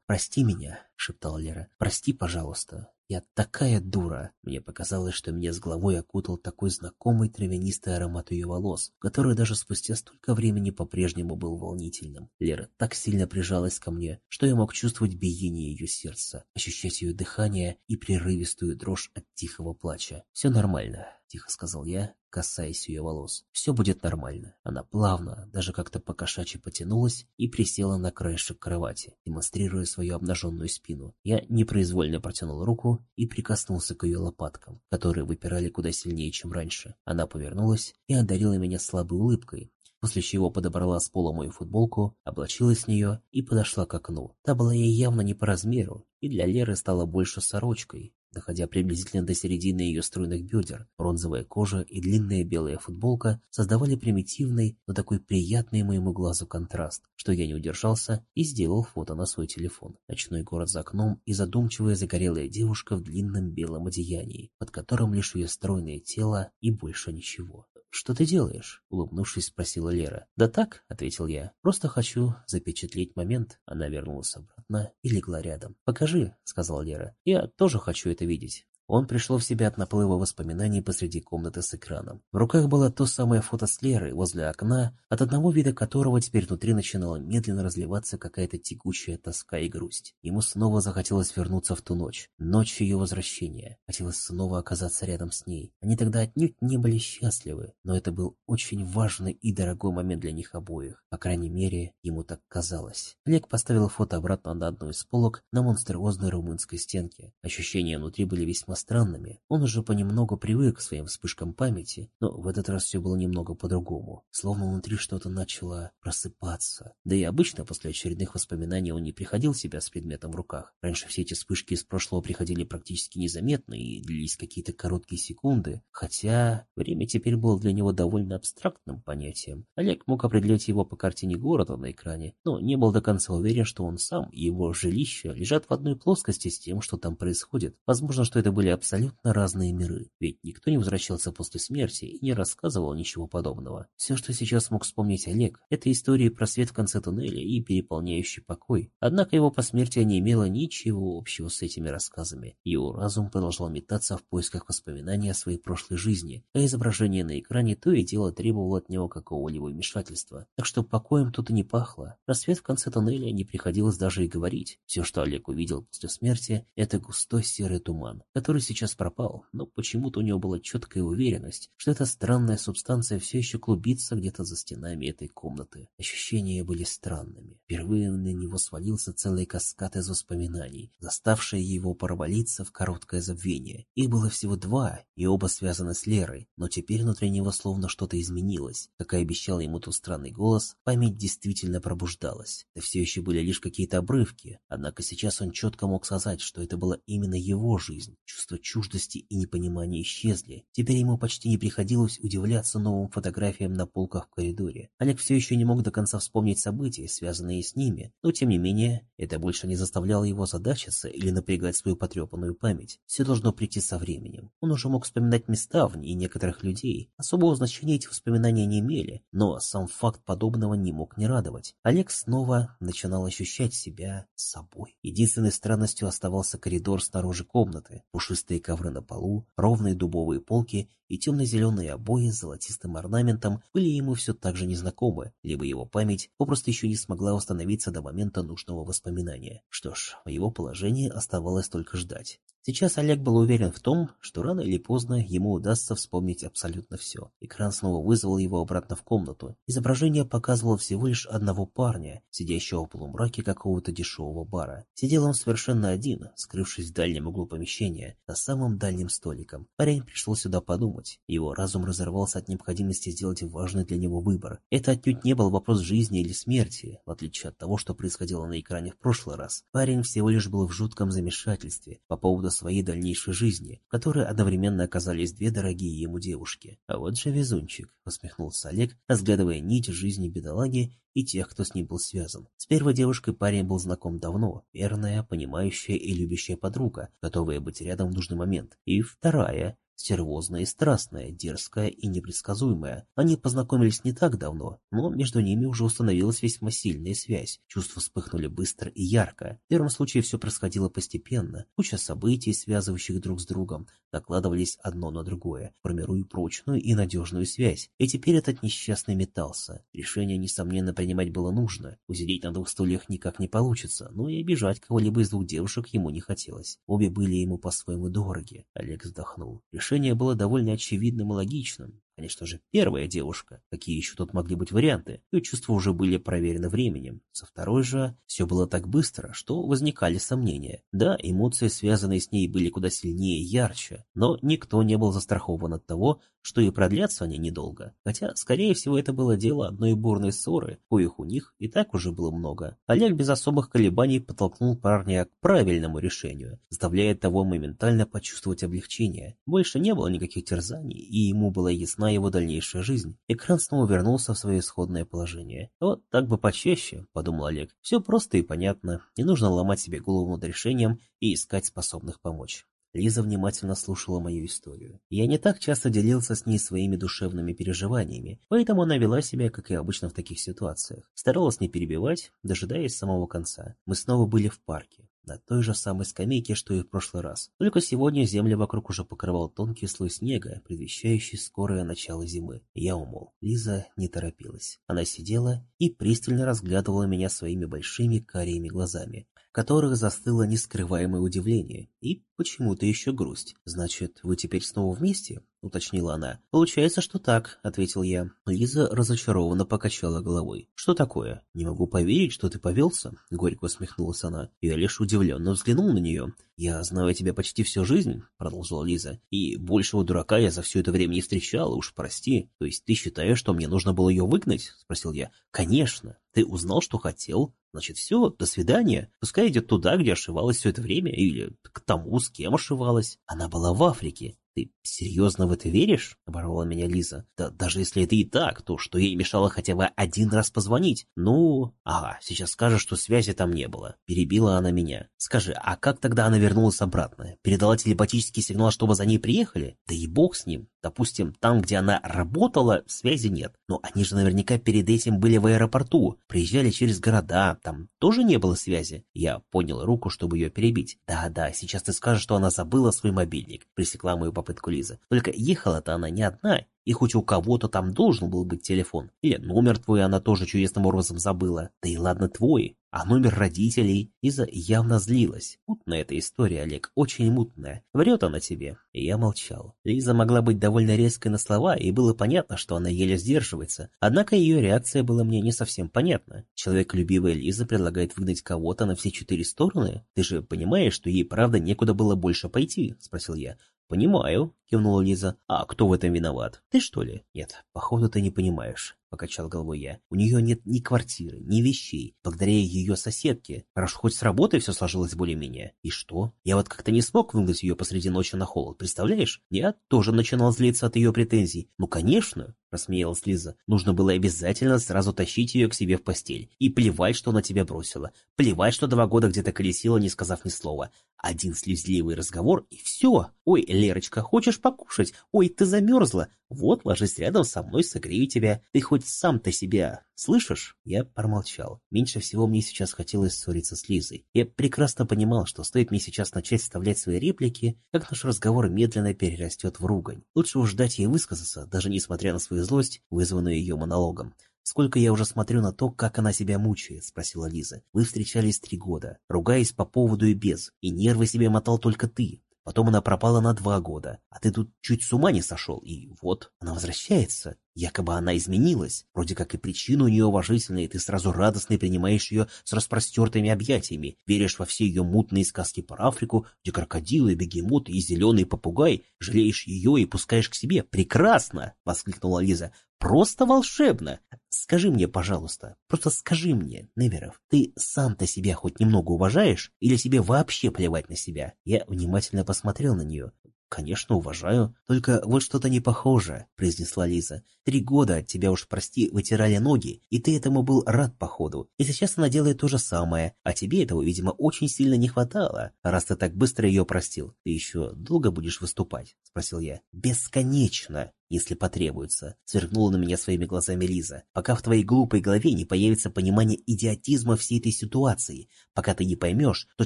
«Прости меня!» — шептала Лера. «Прости, пожалуйста!» Я такая дура. Мне показалось, что меня с головой окутал такой знакомый травянистый аромат ее волос, который даже спустя столько времени по-прежнему был волнительным. Лера так сильно прижалась ко мне, что я мог чувствовать биение ее сердца, ощущать ее дыхание и прерывистую дрожь от тихого плача. Все нормально. — тихо сказал я, касаясь ее волос. «Все будет нормально». Она плавно, даже как-то покошачьи потянулась и присела на краешек кровати, демонстрируя свою обнаженную спину. Я непроизвольно протянул руку и прикоснулся к ее лопаткам, которые выпирали куда сильнее, чем раньше. Она повернулась и одарила меня слабой улыбкой, после чего подобрала с пола мою футболку, облачилась в нее и подошла к окну. Та была ей явно не по размеру, и для Леры стала больше сорочкой, доходя приблизительно до середины ее стройных бедер. Бронзовая кожа и длинная белая футболка создавали примитивный, но такой приятный моему глазу контраст, что я не удержался и сделал фото на свой телефон. Ночной город за окном и задумчивая загорелая девушка в длинном белом одеянии, под которым лишь ее стройное тело и больше ничего. «Что ты делаешь?» — улыбнувшись, спросила Лера. «Да так», — ответил я. «Просто хочу запечатлеть момент». Она вернулась обратно и легла рядом. «Покажи», — сказала Лера. «Я тоже хочу это видеть». Он пришел в себя от наплыва воспоминаний посреди комнаты с экраном. В руках было то самое фото с Лерой возле окна, от одного вида которого теперь внутри начинала медленно разливаться какая-то тягучая тоска и грусть. Ему снова захотелось вернуться в ту ночь, ночь ее возвращения. Хотелось снова оказаться рядом с ней. Они тогда отнюдь не были счастливы, но это был очень важный и дорогой момент для них обоих. По крайней мере, ему так казалось. Олег поставил фото обратно на одну из полок на монструозной румынской стенке. Ощущения внутри были весьма странными. Он уже понемногу привык к своим вспышкам памяти, но в этот раз все было немного по-другому. Словно внутри что-то начало просыпаться. Да и обычно после очередных воспоминаний он не приходил в себя с предметом в руках. Раньше все эти вспышки из прошлого приходили практически незаметно и длились какие-то короткие секунды, хотя время теперь было для него довольно абстрактным понятием. Олег мог определять его по картине города на экране, но не был до конца уверен, что он сам и его жилище лежат в одной плоскости с тем, что там происходит. Возможно, что это были были абсолютно разные миры, ведь никто не возвращался после смерти и не рассказывал ничего подобного. Все, что сейчас мог вспомнить Олег, это истории про свет в конце туннеля и переполняющий покой. Однако его посмертие не имело ничего общего с этими рассказами. Его разум продолжал метаться в поисках воспоминаний о своей прошлой жизни, а изображение на экране то и дело требовало от него какого-либо вмешательства. Так что покоем тут и не пахло. Про свет в конце туннеля не приходилось даже и говорить. Все, что Олег увидел после смерти, это густой серый туман, который который сейчас пропал, но почему-то у него была четкая уверенность, что эта странная субстанция все еще клубится где-то за стенами этой комнаты. Ощущения были странными. Впервые на него свалился целый каскад из воспоминаний, заставшие его провалиться в короткое забвение. Их было всего два, и оба связаны с Лерой, но теперь внутри него словно что-то изменилось. Как и обещал ему тот странный голос, память действительно пробуждалась. Это все еще были лишь какие-то обрывки, однако сейчас он четко мог сказать, что это была именно его жизнь, Чувство чуждости и непонимания исчезли. Теперь ему почти не приходилось удивляться новым фотографиям на полках в коридоре. Олег все еще не мог до конца вспомнить события, связанные с ними, но тем не менее, это больше не заставляло его задачиться или напрягать свою потрепанную память. Все должно прийти со временем. Он уже мог вспоминать места в ней некоторых людей. Особого значения эти воспоминания не имели, но сам факт подобного не мог не радовать. Олег снова начинал ощущать себя собой. Единственной странностью оставался коридор снаружи комнаты пушистые ковры на полу, ровные дубовые полки и темно-зеленые обои с золотистым орнаментом были ему все так же незнакомы, либо его память попросту еще не смогла установиться до момента нужного воспоминания. Что ж, в его положении оставалось только ждать. Сейчас Олег был уверен в том, что рано или поздно ему удастся вспомнить абсолютно все. Экран снова вызвал его обратно в комнату. Изображение показывало всего лишь одного парня, сидящего в полумраке какого-то дешевого бара. Сидел он совершенно один, скрывшись в дальнем углу помещения, за самым дальним столиком. Парень пришел сюда подумать. Его разум разорвался от необходимости сделать важный для него выбор. Это отнюдь не был вопрос жизни или смерти, в отличие от того, что происходило на экране в прошлый раз. Парень всего лишь был в жутком замешательстве по поводу своей дальнейшей жизни, в которой одновременно оказались две дорогие ему девушки. А вот же везунчик, усмехнулся Олег, разглядывая нить жизни бедолаги и тех, кто с ним был связан. С первой девушкой парень был знаком давно, верная, понимающая и любящая подруга, готовая быть рядом в нужный момент. И вторая, Стервозная и страстная, дерзкая и непредсказуемая. Они познакомились не так давно, но между ними уже установилась весьма сильная связь. Чувства вспыхнули быстро и ярко. В первом случае все происходило постепенно. Куча событий, связывающих друг с другом, накладывались одно на другое, формируя прочную и надежную связь. И теперь этот несчастный метался. Решение, несомненно, принимать было нужно. Усидеть на двух стульях никак не получится, но и обижать кого-либо из двух девушек ему не хотелось. Обе были ему по-своему дороги. Олег вздохнул. Решение было довольно очевидным и логичным. Конечно же, первая девушка. Какие еще тут могли быть варианты? Ее чувства уже были проверены временем. Со второй же все было так быстро, что возникали сомнения. Да, эмоции, связанные с ней, были куда сильнее и ярче, но никто не был застрахован от того, что и продлятся они недолго. Хотя, скорее всего, это было дело одной бурной ссоры, коих у них и так уже было много. Олег без особых колебаний подтолкнул парня к правильному решению, заставляя того моментально почувствовать облегчение. Больше не было никаких терзаний, и ему была ясна нужна его дальнейшая жизнь. Экран снова вернулся в свое исходное положение. Вот так бы почаще, подумал Олег. Все просто и понятно. Не нужно ломать себе голову над решением и искать способных помочь. Лиза внимательно слушала мою историю. Я не так часто делился с ней своими душевными переживаниями, поэтому она вела себя, как и обычно в таких ситуациях. Старалась не перебивать, дожидаясь самого конца. Мы снова были в парке на той же самой скамейке, что и в прошлый раз. Только сегодня земля вокруг уже покрывал тонкий слой снега, предвещающий скорое начало зимы. Я умол. Лиза не торопилась. Она сидела и пристально разглядывала меня своими большими карими глазами, которых застыло нескрываемое удивление и почему-то еще грусть. «Значит, вы теперь снова вместе?» — уточнила она. «Получается, что так», — ответил я. Лиза разочарованно покачала головой. «Что такое? Не могу поверить, что ты повелся?» — горько усмехнулась она. Я лишь удивленно взглянул на нее. «Я знаю тебя почти всю жизнь», — продолжила Лиза. «И большего дурака я за все это время не встречала, уж прости. То есть ты считаешь, что мне нужно было ее выгнать?» — спросил я. «Конечно. Ты узнал, что хотел. Значит, все, до свидания. Пускай идет туда, где ошивалась все это время, или к тому, с кем ошивалась. Она была в Африке. «Ты серьезно в это веришь?» — оборвала меня Лиза. «Да даже если это и так, то что ей мешало хотя бы один раз позвонить? Ну, ага, сейчас скажешь, что связи там не было». Перебила она меня. «Скажи, а как тогда она вернулась обратно? Передала телепатический сигнал, чтобы за ней приехали? Да и бог с ним. Допустим, там, где она работала, связи нет. Но они же наверняка перед этим были в аэропорту, приезжали через города, там тоже не было связи. Я поднял руку, чтобы ее перебить. Да-да, сейчас ты скажешь, что она забыла свой мобильник. Пресекла мою попытку Лиза. Только ехала-то она не одна, и хоть у кого-то там должен был быть телефон. Или номер твой она тоже чудесным образом забыла. Да и ладно твой, а номер родителей. Лиза явно злилась. Мутная эта история, Олег, очень мутная. Врет она тебе. И я молчал. Лиза могла быть довольно резкой на слова, и было понятно, что она еле сдерживается. Однако ее реакция была мне не совсем понятна. Человеколюбивая Лиза предлагает выгнать кого-то на все четыре стороны? Ты же понимаешь, что ей правда некуда было больше пойти? Спросил я. «Понимаю», — кивнула Лиза. «А кто в этом виноват? Ты, что ли?» «Нет, походу, ты не понимаешь», — покачал головой я. «У нее нет ни квартиры, ни вещей. Благодаря ее соседке. Хорошо, хоть с работой все сложилось более-менее. И что? Я вот как-то не смог выгнать ее посреди ночи на холод, представляешь? Я тоже начинал злиться от ее претензий. Ну, конечно, — рассмеялась Лиза. «Нужно было обязательно сразу тащить ее к себе в постель. И плевать, что она тебя бросила. Плевать, что два года где-то колесила, не сказав ни слова. Один слезливый разговор, и все. Ой, Лерочка, хочешь покушать? Ой, ты замерзла. Вот, ложись рядом со мной, согрею тебя. Ты хоть сам-то себя слышишь?» Я промолчал. Меньше всего мне сейчас хотелось ссориться с Лизой. Я прекрасно понимал, что стоит мне сейчас начать вставлять свои реплики, как наш разговор медленно перерастет в ругань. Лучше уж дать ей высказаться, даже несмотря на свою злость, вызванную ее монологом. «Сколько я уже смотрю на то, как она себя мучает?» — спросила Лиза. «Вы встречались три года, ругаясь по поводу и без, и нервы себе мотал только ты. Потом она пропала на два года. А ты тут чуть с ума не сошел. И вот, она возвращается. Якобы она изменилась. Вроде как и причина у нее уважительная, и ты сразу радостно принимаешь ее с распростертыми объятиями. Веришь во все ее мутные сказки про Африку, где крокодилы, бегемоты и зеленый попугай. Жалеешь ее и пускаешь к себе. Прекрасно! — воскликнула Лиза. Просто волшебно! Скажи мне, пожалуйста, просто скажи мне, Неверов, ты сам-то себя хоть немного уважаешь или тебе вообще плевать на себя? Я внимательно посмотрел на нее. «Конечно, уважаю. Только вот что-то не похоже», — произнесла Лиза. «Три года от тебя уж, прости, вытирали ноги, и ты этому был рад походу. И сейчас она делает то же самое, а тебе этого, видимо, очень сильно не хватало. Раз ты так быстро ее простил, ты еще долго будешь выступать?» — спросил я. «Бесконечно, если потребуется», — сверкнула на меня своими глазами Лиза. «Пока в твоей глупой голове не появится понимание идиотизма всей этой ситуации, пока ты не поймешь, то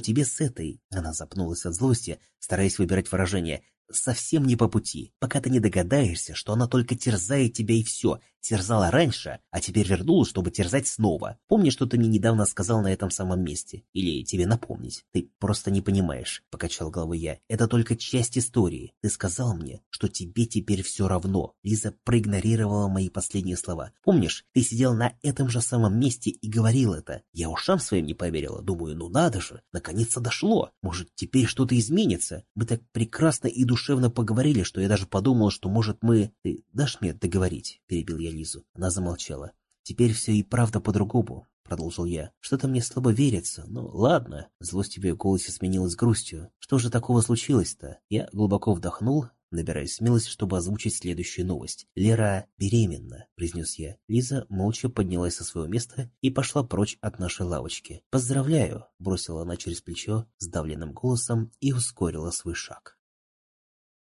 тебе с этой...» Она запнулась от злости, стараясь выбирать выражение совсем не по пути, пока ты не догадаешься, что она только терзает тебя и все, терзала раньше, а теперь вернулась, чтобы терзать снова. Помни, что ты мне недавно сказал на этом самом месте? Или тебе напомнить? Ты просто не понимаешь, покачал головой я. Это только часть истории. Ты сказал мне, что тебе теперь все равно. Лиза проигнорировала мои последние слова. Помнишь, ты сидел на этом же самом месте и говорил это. Я ушам своим не поверила. Думаю, ну надо же, наконец-то дошло. Может, теперь что-то изменится? Мы так прекрасно и душевно поговорили, что я даже подумал, что, может, мы... Ты дашь мне договорить? Перебил я Лизу. Она замолчала. «Теперь все и правда по-другому», — продолжил я. «Что-то мне слабо верится. Ну, ладно». Злость в ее голосе сменилась грустью. «Что же такого случилось-то?» Я глубоко вдохнул, набираясь смелости, чтобы озвучить следующую новость. «Лера беременна», — произнес я. Лиза молча поднялась со своего места и пошла прочь от нашей лавочки. «Поздравляю», — бросила она через плечо сдавленным голосом и ускорила свой шаг.